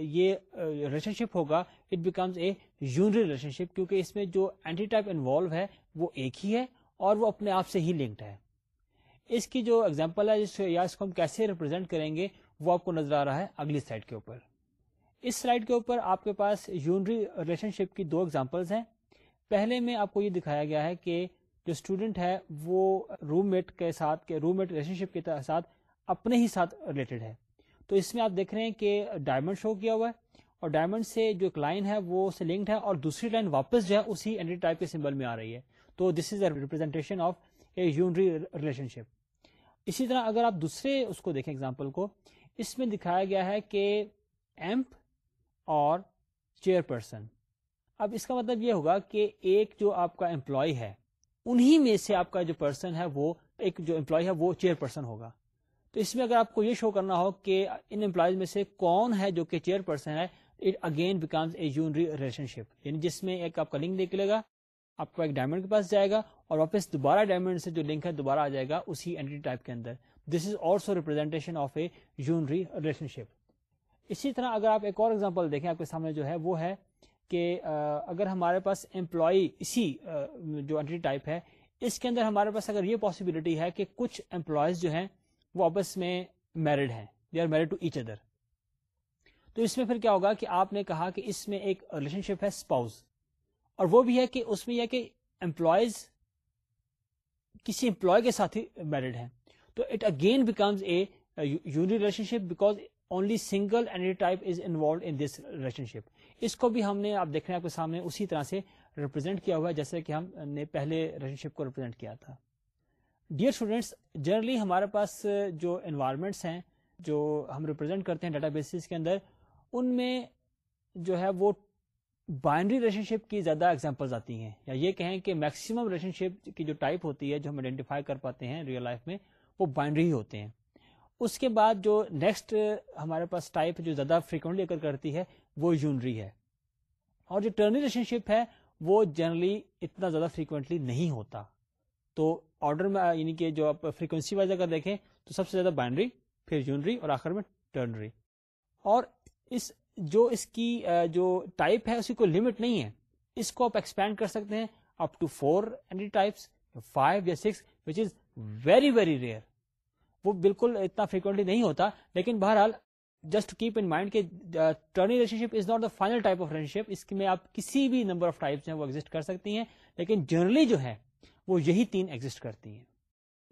یہ ریلیشن شپ ہوگا it becomes a unary relationship کیونکہ اس میں جو اینٹی ٹائپ انوالو ہے وہ ایک ہی ہے اور وہ اپنے آپ سے ہی لنکڈ ہے اس کی جو ایگزامپل ہے جس یا اس کو ہم کیسے ریپرزینٹ کریں گے وہ آپ کو نظر آ رہا ہے اگلی سلائڈ کے اوپر اس سلائڈ کے اوپر آپ کے پاس یونری ریلیشن شپ کی دو ایگزامپل ہیں پہلے میں آپ کو یہ دکھایا گیا ہے کہ جو اسٹوڈنٹ ہے وہ روم میٹ کے ساتھ روم میٹ ریلیشن شپ کے ساتھ اپنے ہی ساتھ ریلیٹڈ ہے تو اس میں آپ دیکھ رہے ہیں کہ ڈائمنڈ شو کیا ہوا ہے اور ڈائمنڈ سے جو ایک لائن ہے وہ اسے لنکڈ ہے اور دوسری لائن واپس جو ہے اسی اینٹی ٹائپ کے سمبل میں آ رہی ہے تو this is a representation of a unary relationship اسی طرح اگر آپ دوسرے اس کو دیکھیں ایگزامپل کو اس میں دکھایا گیا ہے کہ ایمپ اور چیئر پرسن اب اس کا مطلب یہ ہوگا کہ ایک جو آپ کا امپلائی ہے انہی میں سے آپ کا جو پرسن ہے وہ ایک جو امپلائی ہے وہ چیئر پرسن ہوگا تو اس میں اگر آپ کو یہ شو کرنا ہو کہ ان امپلائیز میں سے کون ہے جو کہ چیئر پرسن ہے it again becomes a unary relationship یعنی جس میں ایک آپ کا لنک نکلے گا آپ کو ایک ڈائمنڈ کے پاس جائے گا اور واپس دوبارہ ڈائمنڈ سے جو لنک ہے دوبارہ آ جائے گا اسی اینٹی ٹائپ کے اندر this is also representation of a unary relationship اسی طرح اگر آپ ایک اور ایگزامپل دیکھیں آپ کے سامنے جو ہے وہ ہے کہ اگر ہمارے پاس امپلائی اسی جو اینٹی ٹائپ ہے اس کے اندر ہمارے پاس اگر یہ پاسبلٹی ہے کہ کچھ امپلائیز جو ہیں وہ آپس میں میرڈ ہیں they are married to each other تو اس میں پھر کیا ہوگا کہ آپ نے کہا کہ اس میں ایک ریلیشن شپ ہے اسپاؤز اور وہ بھی ہے کہ اس میں یہ کہ امپلائز کسی امپلائی کے ساتھ ہی میرڈ ہیں تو it again becomes a unary relationship because only single type is involved in this relationship اس کو بھی ہم نے آپ دیکھ رہے ہیں آپ کے سامنے اسی طرح سے ریپرزینٹ کیا ہوا ہے جیسے کہ ہم نے پہلے ریلیشن شپ کو ریپرزینٹ کیا تھا ڈیئر اسٹوڈینٹس جنرلی ہمارے پاس جو انوائرمنٹس ہیں جو ہم ریپرزینٹ کرتے ہیں ڈیٹا بیسز کے اندر ان میں جو ہے وہ بائنڈری ریلیشن شپ کی زیادہ آتی ہیں یا یہ کہیں کہ میکسیمم ریلیشن شپ کی جو ٹائپ ہوتی ہے جو ہم آئیڈینٹیفائی کر پاتے ہیں ریئل لائف میں وہ بائنڈری ہوتے ہیں اس کے بعد جو نیکسٹ ہمارے پاس ٹائپ جو زیادہ فریکوینٹلی اکر کرتی ہے وہ یونری ہے اور جو ٹرنری ریلیشن شپ ہے وہ جنرلی اتنا زیادہ فریکوینٹلی نہیں ہوتا تو آرڈر میں یعنی کہ جو آپ فریکوینسی وائز اگر دیکھیں تو سب سے زیادہ بائنڈری پھر یونری اور آخر میں ٹرنری اور اس اس جو جو کی ٹائپ ہے لمٹ نہیں ہے اس کو آپ ایکسپینڈ کر سکتے ہیں up to four types five یا six which is very very rare وہ بالکل اتنا فریکوینٹلی نہیں ہوتا لیکن بہرحال جسٹ کیپ ان مائنڈ کہ ternary relationship is not the final type of اس میں آپ کسی بھی نمبر آف ٹائپس ہیں وہ ایگزٹ کر سکتی ہیں لیکن جنرلی جو ہے وہ یہی تین ایگزٹ کرتی ہیں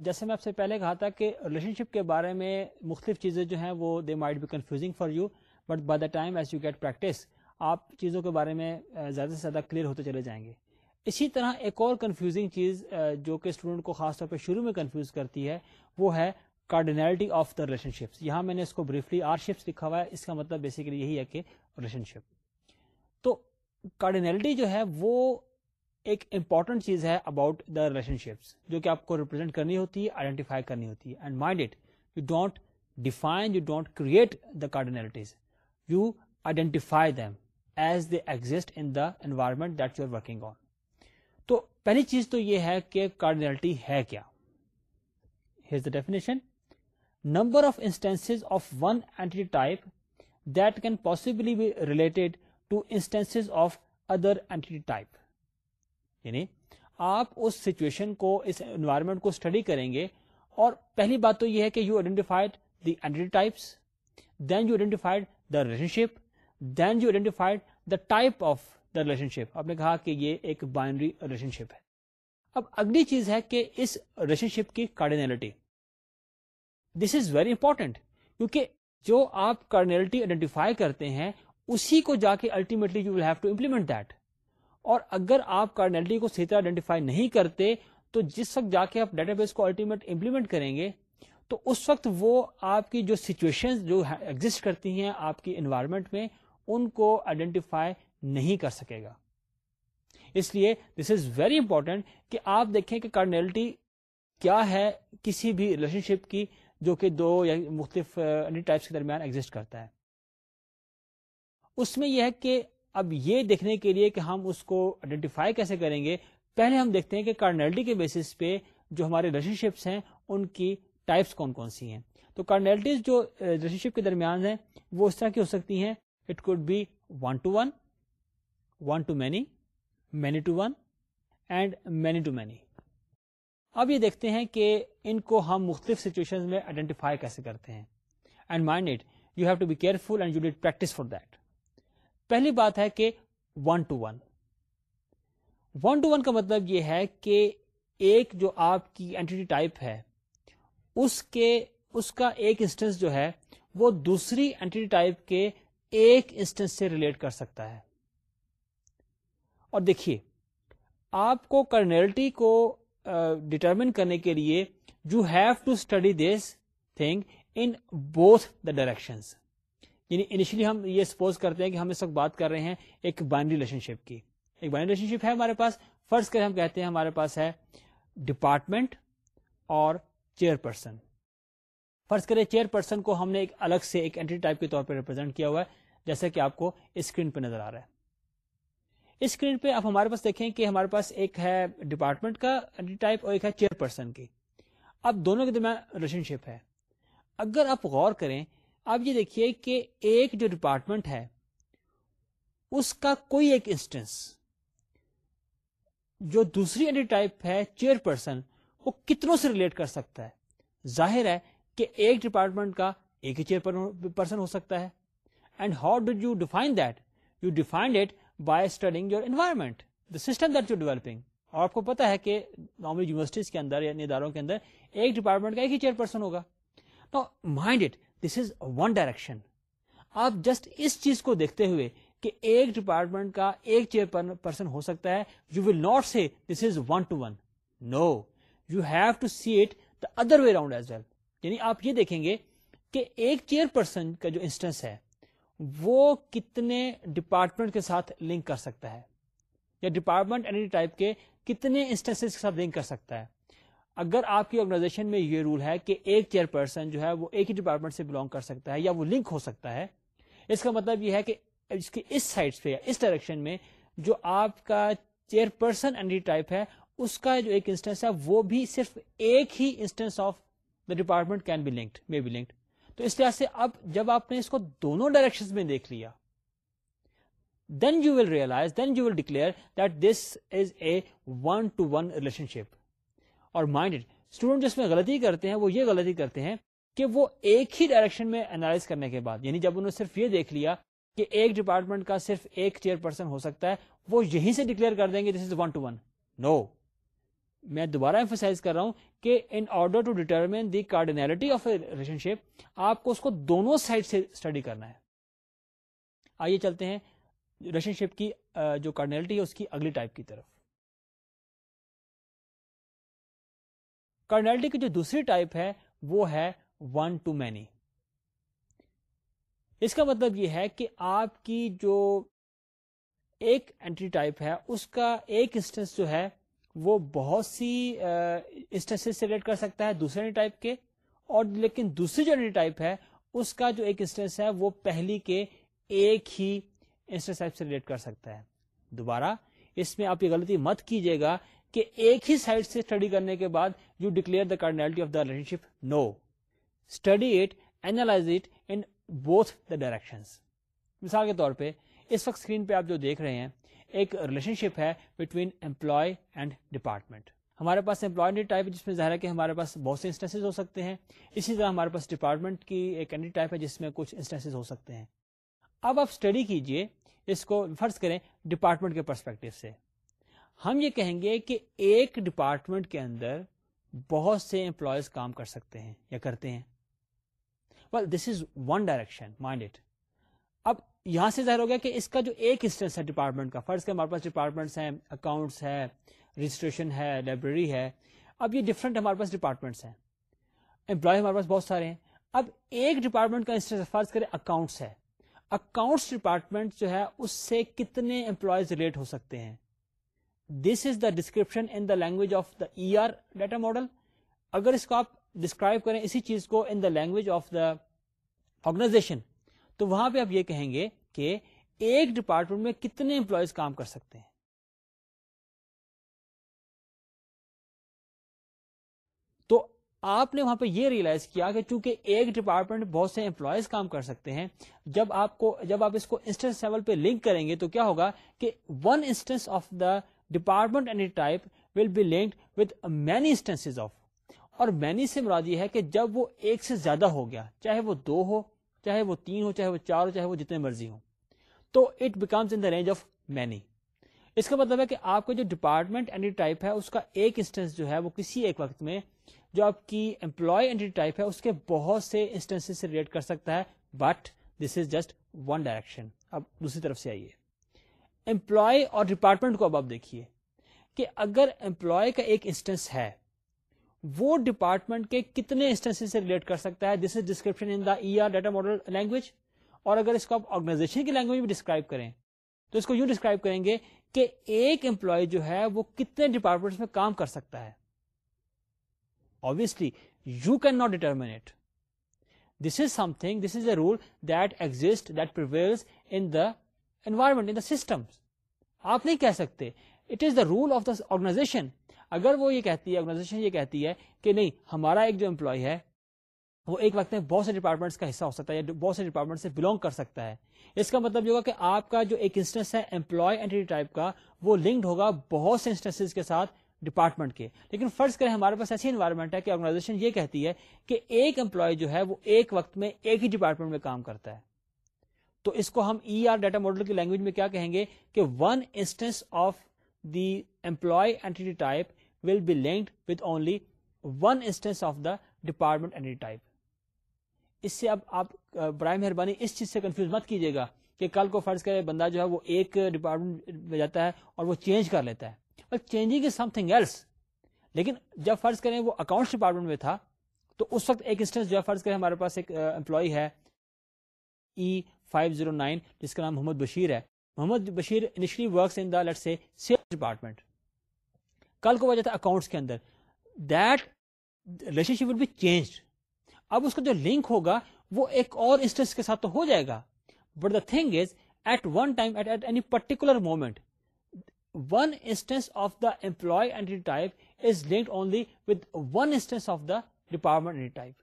جیسے میں آپ سے پہلے کہا تھا کہ ریلیشن شپ کے بارے میں مختلف چیزیں جو ہیں وہ they might be confusing for you but by the time as you get practice آپ چیزوں کے بارے میں زیادہ سے زیادہ کلیئر ہوتے چلے جائیں گے اسی طرح ایک اور کنفیوزنگ چیز جو کہ اسٹوڈنٹ کو خاص طور پہ شروع میں کنفیوز کرتی ہے وہ ہے cardinality of the relationships یہاں میں نے اس کو بریفلی آر شپس لکھا ہوا ہے اس کا مطلب بیسیکلی یہی ہے کہ ریلیشن شپ تو کارڈینیلٹی جو ہے وہ ایک امپورٹنٹ چیز ہے اباؤٹ دا ریلیشن شپس جو کہ آپ کو ریپرزینٹ کرنی ہوتی ہے آئیڈینٹیفائی کرنی ہوتی ہے and mind it you don't define you don't create the cardinalities you identify them as they exist in the environment that you are working on تو پہلی چیز تو یہ ہے کہ کارڈینلٹی ہے کیا has the definition number of instance of one entity type that can possibly be related to instance of other entity type یعنی آپ اس سچویشن کو اس انوائرمنٹ کو اسٹڈی کریں گے اور پہلی بات تو یہ ہے کہ you identified the types then you identified the relationship then you identified the type of the relationship آپ نے کہا کہ یہ ایک بائنڈری ریلیشن شپ ہے اب اگلی چیز ہے کہ اس ریلیشن شپ کی cardinality this is very important کیونکہ جو آپ کارڈینلٹی آئیڈینٹیفائی کرتے ہیں اسی کو جا کے ultimately have we'll implement that اور اگر آپ کارڈنیلٹی کو صحیح طرح آئیڈینٹیفائی نہیں کرتے تو جس وقت جا کے آپ ڈیٹا بیس کو الٹیمیٹ امپلیمنٹ کریں گے تو اس وقت وہ آپ کی جو سچویشن جو ایگزٹ کرتی ہیں آپ کی انوائرمنٹ میں ان کو آئیڈینٹیفائی نہیں کر سکے گا اس لیے دس از ویری امپورٹینٹ کہ آپ دیکھیں کہ کارڈنیلٹی کیا ہے کسی بھی ریلیشن شپ کی جو کہ دو یا مختلف uh, کے درمیان ایگزٹ کرتا ہے اس میں یہ ہے کہ اب یہ دیکھنے کے لیے کہ ہم اس کو آئیڈینٹیفائی کیسے کریں گے پہلے ہم دیکھتے ہیں کہ کارنلٹی کے بیسس پہ جو ہمارے ریلیشن شپس ہیں ان کی ٹائپس کون کون سی ہیں تو کارنلٹیز جو ریلیشن شپ کے درمیان ہیں وہ اس طرح کی ہو سکتی ہیں it could be one to one one to many many to one and many to many اب یہ دیکھتے ہیں کہ ان کو ہم مختلف سچویشن میں آئیڈینٹیفائی کیسے کرتے ہیں and mind it you have to be careful and you did practice for that پہلی بات ہے کہ one to one one to one کا مطلب یہ ہے کہ ایک جو آپ کی اینٹی ٹائپ ہے اس کے اس کا ایک انسٹنس جو ہے وہ دوسری اینٹی ٹائپ کے ایک انسٹنس سے ریلیٹ کر سکتا ہے اور دیکھیے آپ کو کرنیلٹی کو ڈٹرمن کرنے کے لیے you have to study this thing in both the directions یعنی انیشلی ہم یہ سپوز کرتے ہیں کہ ہم اس وقت بات کر رہے ہیں ایک بائنڈ ریلیشن شپ کی ایک بائنڈ ریلیشن شپ ہے ہمارے پاس فرض کر ہم کہتے ہیں ہمارے پاس ہے ڈپارٹمنٹ اور چیئر پرسن فرض کریں چیئر پرسن کو ہم نے ایک ایک الگ سے ٹائپ کے طور پہ ریپرزینٹ کیا ہوا ہے جیسا کہ آپ کو اسکرین پہ نظر آ رہا ہے اسکرین پہ آپ ہمارے پاس دیکھیں کہ ہمارے پاس ایک ہے ڈپارٹمنٹ کا ٹائپ اور ایک ہے چیئر پرسن کی اب دونوں کے درمیان ریلیشن شپ ہے اگر آپ غور کریں اب یہ دیکھیے کہ ایک جو ڈپارٹمنٹ ہے اس کا کوئی ایک انسٹنس جو دوسری ٹائپ ہے چیئر پرسن وہ کتنوں سے ریلیٹ کر سکتا ہے ظاہر ہے کہ ایک ڈپارٹمنٹ کا ایک ہی چیئر پرسن ہو سکتا ہے and how do you define that you defined it by studying your environment the system that you developing اور آپ کو پتا ہے کہ نارمل یونیورسٹیز کے اندر یا یعنی اداروں کے اندر ایک ڈپارٹمنٹ کا ایک ہی چیئر پرسن ہوگا mind it this is one direction آپ جسٹ اس چیز کو دیکھتے ہوئے کہ ایک ڈپارٹمنٹ کا ایک چیئر پرسن ہو سکتا ہے you will not see this is one to one no you have to see it the other way round as well یعنی آپ یہ دیکھیں گے کہ ایک چیئر پرسن کا جو انسٹنس ہے وہ کتنے ڈپارٹمنٹ کے ساتھ لنک کر سکتا ہے یا ڈپارٹمنٹ اینی ٹائپ کے کتنے انسٹنس کے ساتھ لنک کر سکتا ہے اگر آپ کی آرگنائزیشن میں یہ رول ہے کہ ایک چیئر پرسن جو ہے وہ ایک ہی ڈپارٹمنٹ سے بلانگ کر سکتا ہے یا وہ لنک ہو سکتا ہے اس کا مطلب یہ ہے کہ اس سائڈ پہ اس ڈائریکشن میں جو آپ کا چیئر پرسن اینڈی ٹائپ ہے اس کا جو ایک انسٹنس ہے وہ بھی صرف ایک ہی instance of the department can be linked may be linked تو اس لحاظ سے اب جب آپ نے اس کو دونوں ڈائریکشن میں دیکھ لیا then you will realize then you will declare that this is a one to one relationship اور اسٹوڈنٹ جس میں غلطی کرتے ہیں وہ یہ غلطی کرتے ہیں کہ وہ ایک ہی ڈائریکشن میں انالائز کرنے کے بعد یعنی جب انہوں نے صرف یہ دیکھ لیا کہ ایک ڈپارٹمنٹ کا صرف ایک چیئر پرسن ہو سکتا ہے وہ یہیں سے ڈکلیئر کر دیں گے this is one one to no میں دوبارہ ایمفسائز کر رہا ہوں کہ in order to determine the cardinality of a relationship آپ کو اس کو دونوں سائڈ سے اسٹڈی کرنا ہے آئیے چلتے ہیں ریلیشن شپ کی جو کارڈینلٹی ہے اس کی اگلی ٹائپ کی طرف کرنیلٹی کی جو دوسری ٹائپ ہے وہ ہے ون ٹو مینی اس کا مطلب یہ ہے کہ آپ کی جو ایک ٹائپ ہے اس کا ایک انسٹنس جو ہے وہ بہت سی انسٹنس سے ریلیٹ کر سکتا ہے دوسرے ٹائپ کے اور لیکن دوسری جو اینٹری ٹائپ ہے اس کا جو ایک انسٹنس ہے وہ پہلی کے ایک ہی ٹائپ سے ریلیٹ کر سکتا ہے دوبارہ اس میں آپ یہ غلطی مت کیجیے گا کہ ایک ہی سائڈ سے اسٹڈی کرنے کے بعد you declare the the of relationship no study it it analyze in both the مثال کے طور پہ اس وقت اسکرین پہ آپ جو دیکھ رہے ہیں ایک ریلیشن شپ ہے بٹوین امپلائی اینڈ ڈپارٹمنٹ ہمارے پاس ہے جس میں ظاہر ہے کہ ہمارے پاس بہت سے ہو سکتے ہیں اسی طرح ہمارے پاس ڈپارٹمنٹ کی ایک ٹائپ ہے جس میں کچھ انسٹنسز ہو سکتے ہیں اب آپ اسٹڈی کیجیے اس کو فرض کریں ڈپارٹمنٹ کے پرسپیکٹو سے ہم یہ کہیں گے کہ ایک ڈپارٹمنٹ کے اندر بہت سے امپلائیز کام کر سکتے ہیں یا کرتے ہیں well this is one direction mind it اب یہاں سے ظاہر ہو گیا کہ اس کا جو ایک انسٹنس ہے ڈپارٹمنٹ کا فرض کے ہمارے پاس ڈپارٹمنٹس ہیں اکاؤنٹس ہے رجسٹریشن ہے لائبریری ہے اب یہ ڈفرنٹ ہمارے پاس ڈپارٹمنٹس ہیں امپلائی ہمارے پاس بہت سارے ہیں اب ایک ڈپارٹمنٹ کا انسٹنس فرض اکاؤنٹس ہے اکاؤنٹس ڈپارٹمنٹ جو ہے اس سے کتنے امپلائز ریلیٹ ہو سکتے ہیں this is the description in the language of the E R data model اگر اس کو آپ ڈسکرائب کریں اسی چیز کو in the the language of organization تو وہاں پہ آپ یہ کہیں گے کہ ایک ڈپارٹمنٹ میں کتنے امپلائیز کام کر سکتے ہیں تو آپ نے وہاں پہ یہ ریئلائز کیا کہ چونکہ ایک ڈپارٹمنٹ بہت سے امپلائیز کام کر سکتے ہیں جب آپ کو جب آپ اس کو انسٹنس لیول پہ لنک کریں گے تو کیا ہوگا کہ one instance of the department type will be linked with many instance of اور مینی سے مراد یہ ہے کہ جب وہ ایک سے زیادہ ہو گیا چاہے وہ دو ہو چاہے وہ تین ہو چاہے وہ چار ہو چاہے وہ جتنے مرضی ہو تو it becomes in the range of many اس کا مطلب ہے کہ آپ کا جو ڈپارٹمنٹ اینٹی ٹائپ ہے اس کا ایک انسٹینس جو ہے وہ کسی ایک وقت میں جو آپ کی امپلائی ٹائپ ہے اس کے بہت سے انسٹینس ریلیٹ کر سکتا ہے but this is just one direction اب دوسری طرف سے آئیے امپلائی اور ڈپارٹمنٹ کو اب آپ دیکھیے کہ اگر امپلائی کا ایک انسٹنس ہے وہ ڈپارٹمنٹ کے کتنے انسٹنس سے ریلیٹ کر سکتا ہے this is description in the E R data model language اور اگر اس کو آپ آرگنائزیشن کی لینگویج میں ڈسکرائب کریں تو اس کو یوں ڈسکرائب کریں گے کہ ایک امپلائی جو ہے وہ کتنے ڈپارٹمنٹ میں کام کر سکتا ہے obviously you cannot determine it this is something this is a rule that exists that prevails in the environment in the system آپ نہیں کہہ سکتے it is the rule of the organization اگر وہ یہ کہتی ہے آرگنائزیشن یہ کہتی ہے کہ نہیں ہمارا ایک جو امپلائی ہے وہ ایک وقت میں بہت سے ڈپارٹمنٹس کا حصہ ہو سکتا ہے بہت سے ڈپارٹمنٹ سے بلانگ کر سکتا ہے اس کا مطلب یہ ہوگا کہ آپ کا جو ایک انسٹنس ہے امپلائی ٹائپ کا وہ لنکڈ ہوگا بہت سے انسٹنس کے ساتھ ڈپارٹمنٹ کے لیکن فرض کریں ہمارے پاس ایسی انوائرمنٹ ہے کہ آرگنائزیشن یہ کہتی ہے کہ ایک امپلائی جو ہے وہ ایک وقت میں ایک ہی ڈپارٹمنٹ میں کام کرتا ہے تو اس کو ہم ای آر ڈیٹا ماڈل کی لینگویج میں کیا کہیں گے کہ one instance of the employee برائے مہربانی اس چیز سے کنفیوز مت کیجیے گا کہ کل کو فرض کرے بندہ جو ہے وہ ایک ڈپارٹمنٹ میں جاتا ہے اور وہ چینج کر لیتا ہے changing is something else لیکن جب فرض کریں وہ اکاؤنٹس ڈپارٹمنٹ میں تھا تو اس وقت ایک انسٹنس جو فرض کریں ہمارے پاس ایک امپلائی ہے ای e 509 جس کا نام محمد بشیر ہے Muhammad Bashir initially works in the let say sales department کل کو وجہ تھا اکاؤنٹس کے اندر that relationship will be changed اب اس کا جو لنک ہوگا وہ ایک اور انسٹنس کے ساتھ تو ہو جائے گا but the thing is at one time at at any particular moment one instance of the employee and type is linked only with one instance of the department type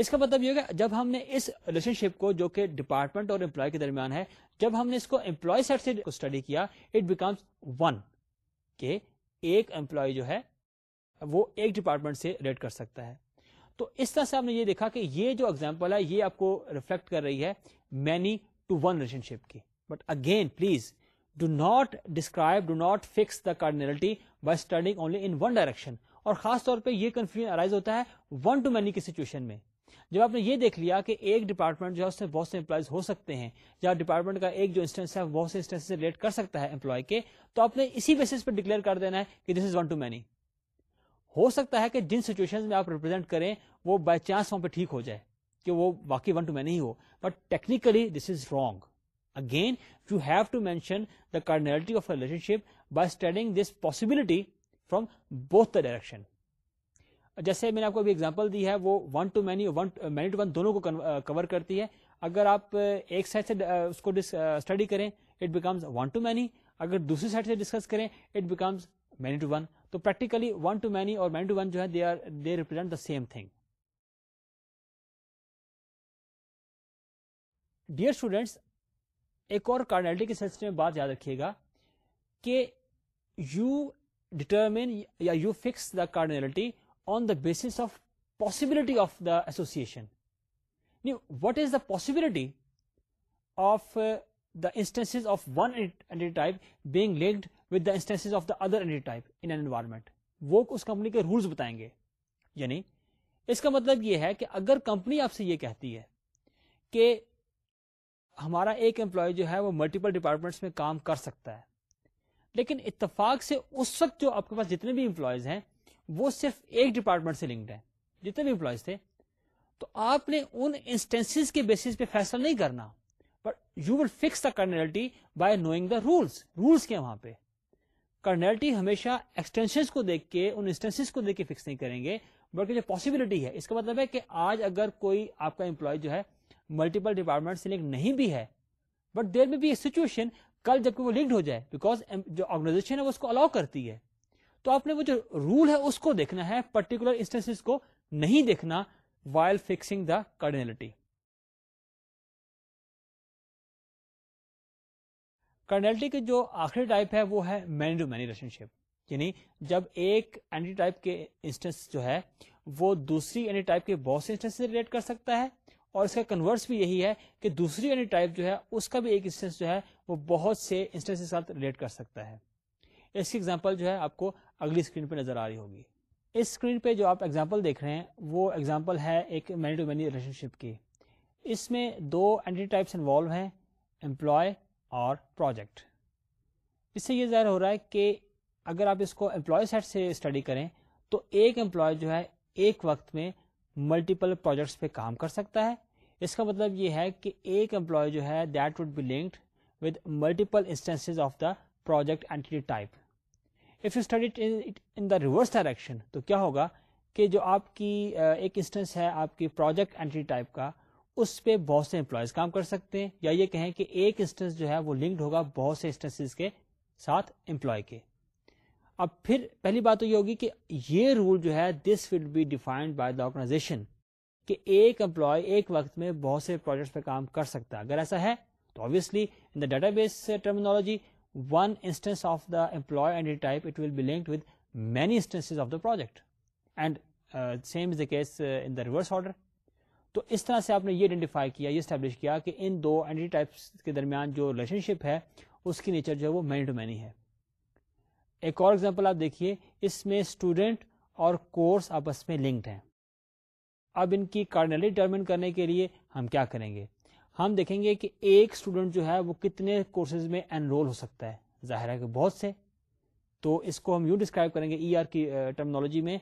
اس کا مطلب یہ ہوگا جب ہم نے اس ریلیشن شپ کو جو کہ ڈپارٹمنٹ اور امپلائی کے درمیان ہے جب ہم نے اس کو امپلائی سیٹ سے اسٹڈی کیا اٹ ون کہ ایک امپلائی جو ہے وہ ایک ڈپارٹمنٹ سے ریٹ کر سکتا ہے تو اس طرح سے آپ نے یہ دیکھا کہ یہ جو اگزامپل ہے یہ آپ کو ریفلیکٹ کر رہی ہے many to one relationship کی but again please do not describe do not fix the cardinality by studying only in one direction اور خاص طور پہ یہ کنفیوژن ارائز ہوتا ہے ون ٹو مینی کی سچویشن میں جب آپ نے یہ دیکھ لیا کہ ایک ڈپارٹمنٹ جو ہے اس میں بہت سے امپلائیز ہو سکتے ہیں یا ڈپارٹمنٹ کا ایک جو انسٹنس ہے بہت سے انسٹنس سے ریلیٹ کر سکتا ہے امپلائی کے تو آپ نے اسی بیسس پہ ڈکلیئر کر دینا ہے کہ this is one to many ہو سکتا ہے کہ جن سچویشن میں آپ ریپرزینٹ کریں وہ بائی چانس وہاں پہ ٹھیک ہو جائے کہ وہ واقعی ون ٹو مینی ہی ہو but technically this is wrong again you have to mention the cardinality of relationship by standing this possibility from both the direction جیسے میں نے آپ کو ابھی اگزامپل دی ہے وہ one to many one many to one دونوں کو کور کرتی ہے اگر آپ ایک سائڈ سے اس کو اسٹڈی کریں it becomes one to many اگر دوسری سائڈ سے ڈسکس کریں it becomes many to one تو پریکٹیکلی ون ٹو مینی اور مینی ٹو ون جو ہے they they are represent the same thing dear students ایک اور کارنالٹی کے سلسلے میں بات یاد رکھیے گا کہ یو ڈٹرمن یا you fix the cardinality the possibility of possibility of the of what is the possibility of the the of of being linked with type of the environment? وہ اس کمپنی کے رولز بتائیں گے یعنی اس کا مطلب یہ ہے کہ اگر کمپنی آپ سے یہ کہتی ہے کہ ہمارا ایک امپلائی جو ہے وہ ملٹیپل ڈپارٹمنٹس میں کام کر سکتا ہے لیکن اتفاق سے اس وقت جو آپ کے پاس جتنے بھی امپلائیز ہیں وہ صرف ایک ڈپارٹمنٹ سے لنکڈ ہے جتنے بھی امپلائیز تھے تو آپ نے ان انسٹینس کے بیسس پہ فیصلہ نہیں کرنا but you will fix the cardinality by knowing the rules rules کیا وہاں پہ کرنیلٹی ہمیشہ ایکسٹینشن کو دیکھ کے کو دیکھ کے فکس نہیں کریں گے بلکہ جو پاسبلٹی ہے اس کا مطلب ہے کہ آج اگر کوئی آپ کا امپلائی جو ہے ملٹیپل ڈپارٹمنٹ سے لنک نہیں بھی ہے بٹ دیر میں بی سچویشن کل جبکہ وہ لنکڈ ہو جائے بیکاز آرگنائزیشن ہے وہ اس کو الاؤ کرتی ہے تو آپ نے وہ جو رول ہے اس کو دیکھنا ہے پرٹیکولر انسٹنس کو نہیں دیکھنا وائل فکسنگ دا کرنیلٹی کرنیلٹی کے جو آخری ٹائپ ہے وہ ہے ٹو مینی ریلیشن شپ یعنی جب ایک اینٹی ٹائپ کے انسٹنس جو ہے وہ دوسری اینی ٹائپ کے بہت سے انسٹنس سے ریلیٹ کر سکتا ہے اور اس کا کنورس بھی یہی ہے کہ دوسری اینی ٹائپ جو ہے اس کا بھی ایک انسٹنس جو ہے وہ بہت سے انسٹنس کے ساتھ ریلیٹ کر سکتا ہے اس کی ایگزامپل جو ہے آپ کو اگلی اسکرین پہ نظر آ رہی ہوگی اس اسکرین پہ جو آپ ایگزامپل دیکھ رہے ہیں وہ ایگزامپل ہے ایک many to many relationship کی اس میں دو اینٹی ٹائپس انوالو ہیں امپلائے اور پروجیکٹ اس سے یہ ظاہر ہو رہا ہے کہ اگر آپ اس کو امپلائی سیٹ سے اسٹڈی کریں تو ایک امپلائی جو ہے ایک وقت میں ملٹیپل پروجیکٹس پہ کام کر سکتا ہے اس کا مطلب یہ ہے کہ ایک امپلائی جو ہے that would be linked with multiple instance of the project entity type if you study in the reverse direction تو کیا ہوگا کہ جو آپ کی ایک انسٹنس ہے آپ کی پروجیکٹ اینٹی ٹائپ کا اس پہ بہت سے امپلائیز کام کر سکتے ہیں یا یہ کہیں کہ ایک انسٹنس جو ہے وہ لنکڈ ہوگا بہت سے انسٹنس کے ساتھ امپلائی کے اب پھر پہلی بات تو یہ ہوگی کہ یہ رول جو ہے this will be defined by the organisation کہ ایک امپلائی ایک وقت میں بہت سے پروجیکٹس پہ کام کر سکتا ہے اگر ایسا ہے تو obviously in the database terminology one instance of داپلکڈیز of the project and same the reverse order تو اس طرح سے آپ نے یہ کیا یہ اسٹیبلش کیا کہ ان دو اینٹی ٹائپس کے درمیان جو ریلیشن شپ ہے اس کی نیچر جو ہے وہ مینی ٹو مینی ہے ایک اور ایگزامپل آپ دیکھیے اس میں اسٹوڈینٹ اور کورس آپس میں لنکڈ ہیں اب ان کی کارنلٹی ڈٹرمن کرنے کے لیے ہم کیا کریں گے ہم دیکھیں گے کہ ایک اسٹوڈنٹ جو ہے وہ کتنے کورسز میں انرول ہو سکتا ہے ظاہر ہے کہ بہت سے تو اس کو ہم یوں ڈسکرائب کریں گے ای e آر کی ٹرمنالوجی میں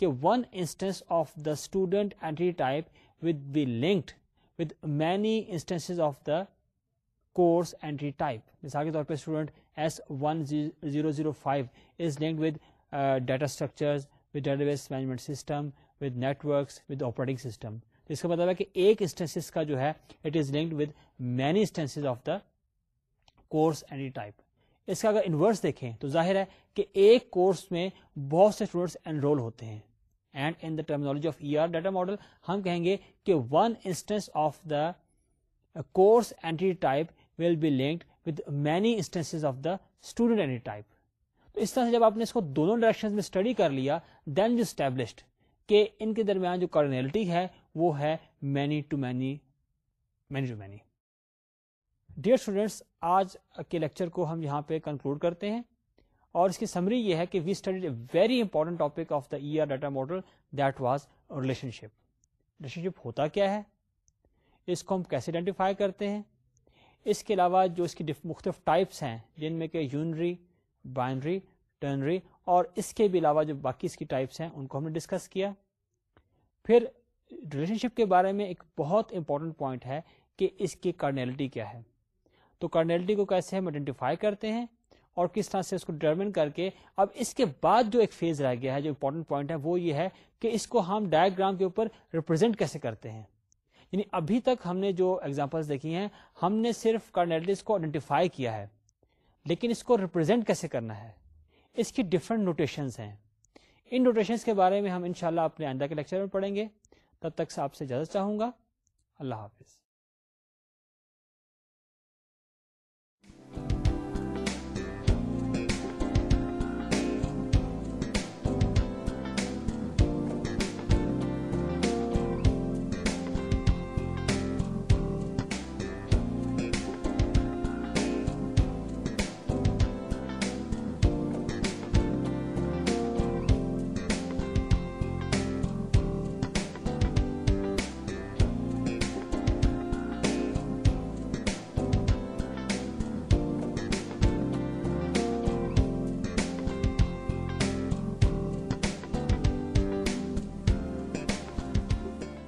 کہ one instance of the student entry type would be linked with many instance of the course entry type مثال کے طور پہ student S one zero zero five is linked with with structure base management system with network with operating system اس کا مطلب ہے کہ ایک instance کا جو ہے it is linked with many instance of the course entity type اس کا اگر انورس دیکھیں تو ظاہر ہے کہ ایک کورس میں بہت سے اسٹوڈنٹس انرول ہوتے ہیں and in the terminology of E R data model ہم کہیں گے کہ one instance of the course entity type will be linked with many instance of the student entity type تو اس طرح سے جب آپ نے اس کو دونوں ڈائریکشن میں اسٹڈی کر لیا دین یو اسٹیبلشڈ کہ ان کے درمیان جو کارنیلٹی ہے وہ ہے many to many many to many dear students آج کے لیکچر کو ہم یہاں پہ کنکلوڈ کرتے ہیں اور اس کی سمری یہ ہے کہ we study very important topic of the E R data model that was relationship relationship ہوتا کیا ہے اس کو ہم کیسے آئیڈینٹیفائی کرتے ہیں اس کے علاوہ جو اس کی مختلف ٹائپس ہیں جن میں کہ یونری بائنری ٹرنری اور اس کے بھی علاوہ جو باقی اس کی ٹائپس ہیں ان کو ہم نے ڈسکس کیا پھر ریلیشن شپ کے بارے میں ایک بہت امپورٹنٹ پوائنٹ ہے کہ اس کی کرنیلٹی کیا ہے تو کرنیلٹی کو کیسے ہم آئیڈینٹیفائی کرتے ہیں اور کس طرح سے اس کو ڈٹرمن کر کے اب اس کے بعد جو ایک فیز رہ گیا ہے جو امپورٹنٹ پوائنٹ ہے وہ یہ ہے کہ اس کو ہم ڈائگرام کے اوپر ریپرزینٹ کیسے کرتے ہیں یعنی ابھی تک ہم نے جو ایگزامپلس دیکھی ہیں ہم نے صرف کرنیلٹیز کو آئیڈینٹیفائی کیا ہے لیکن اس کو ریپرزینٹ کیسے کرنا ہے اس کی ڈفرنٹ نوٹیشنز ہیں ان نوٹیشنز کے بارے میں ہم انشاءاللہ اپنے آئندہ کے لیکچر میں پڑھیں گے تب تک سے آپ سے اجازت چاہوں گا اللہ حافظ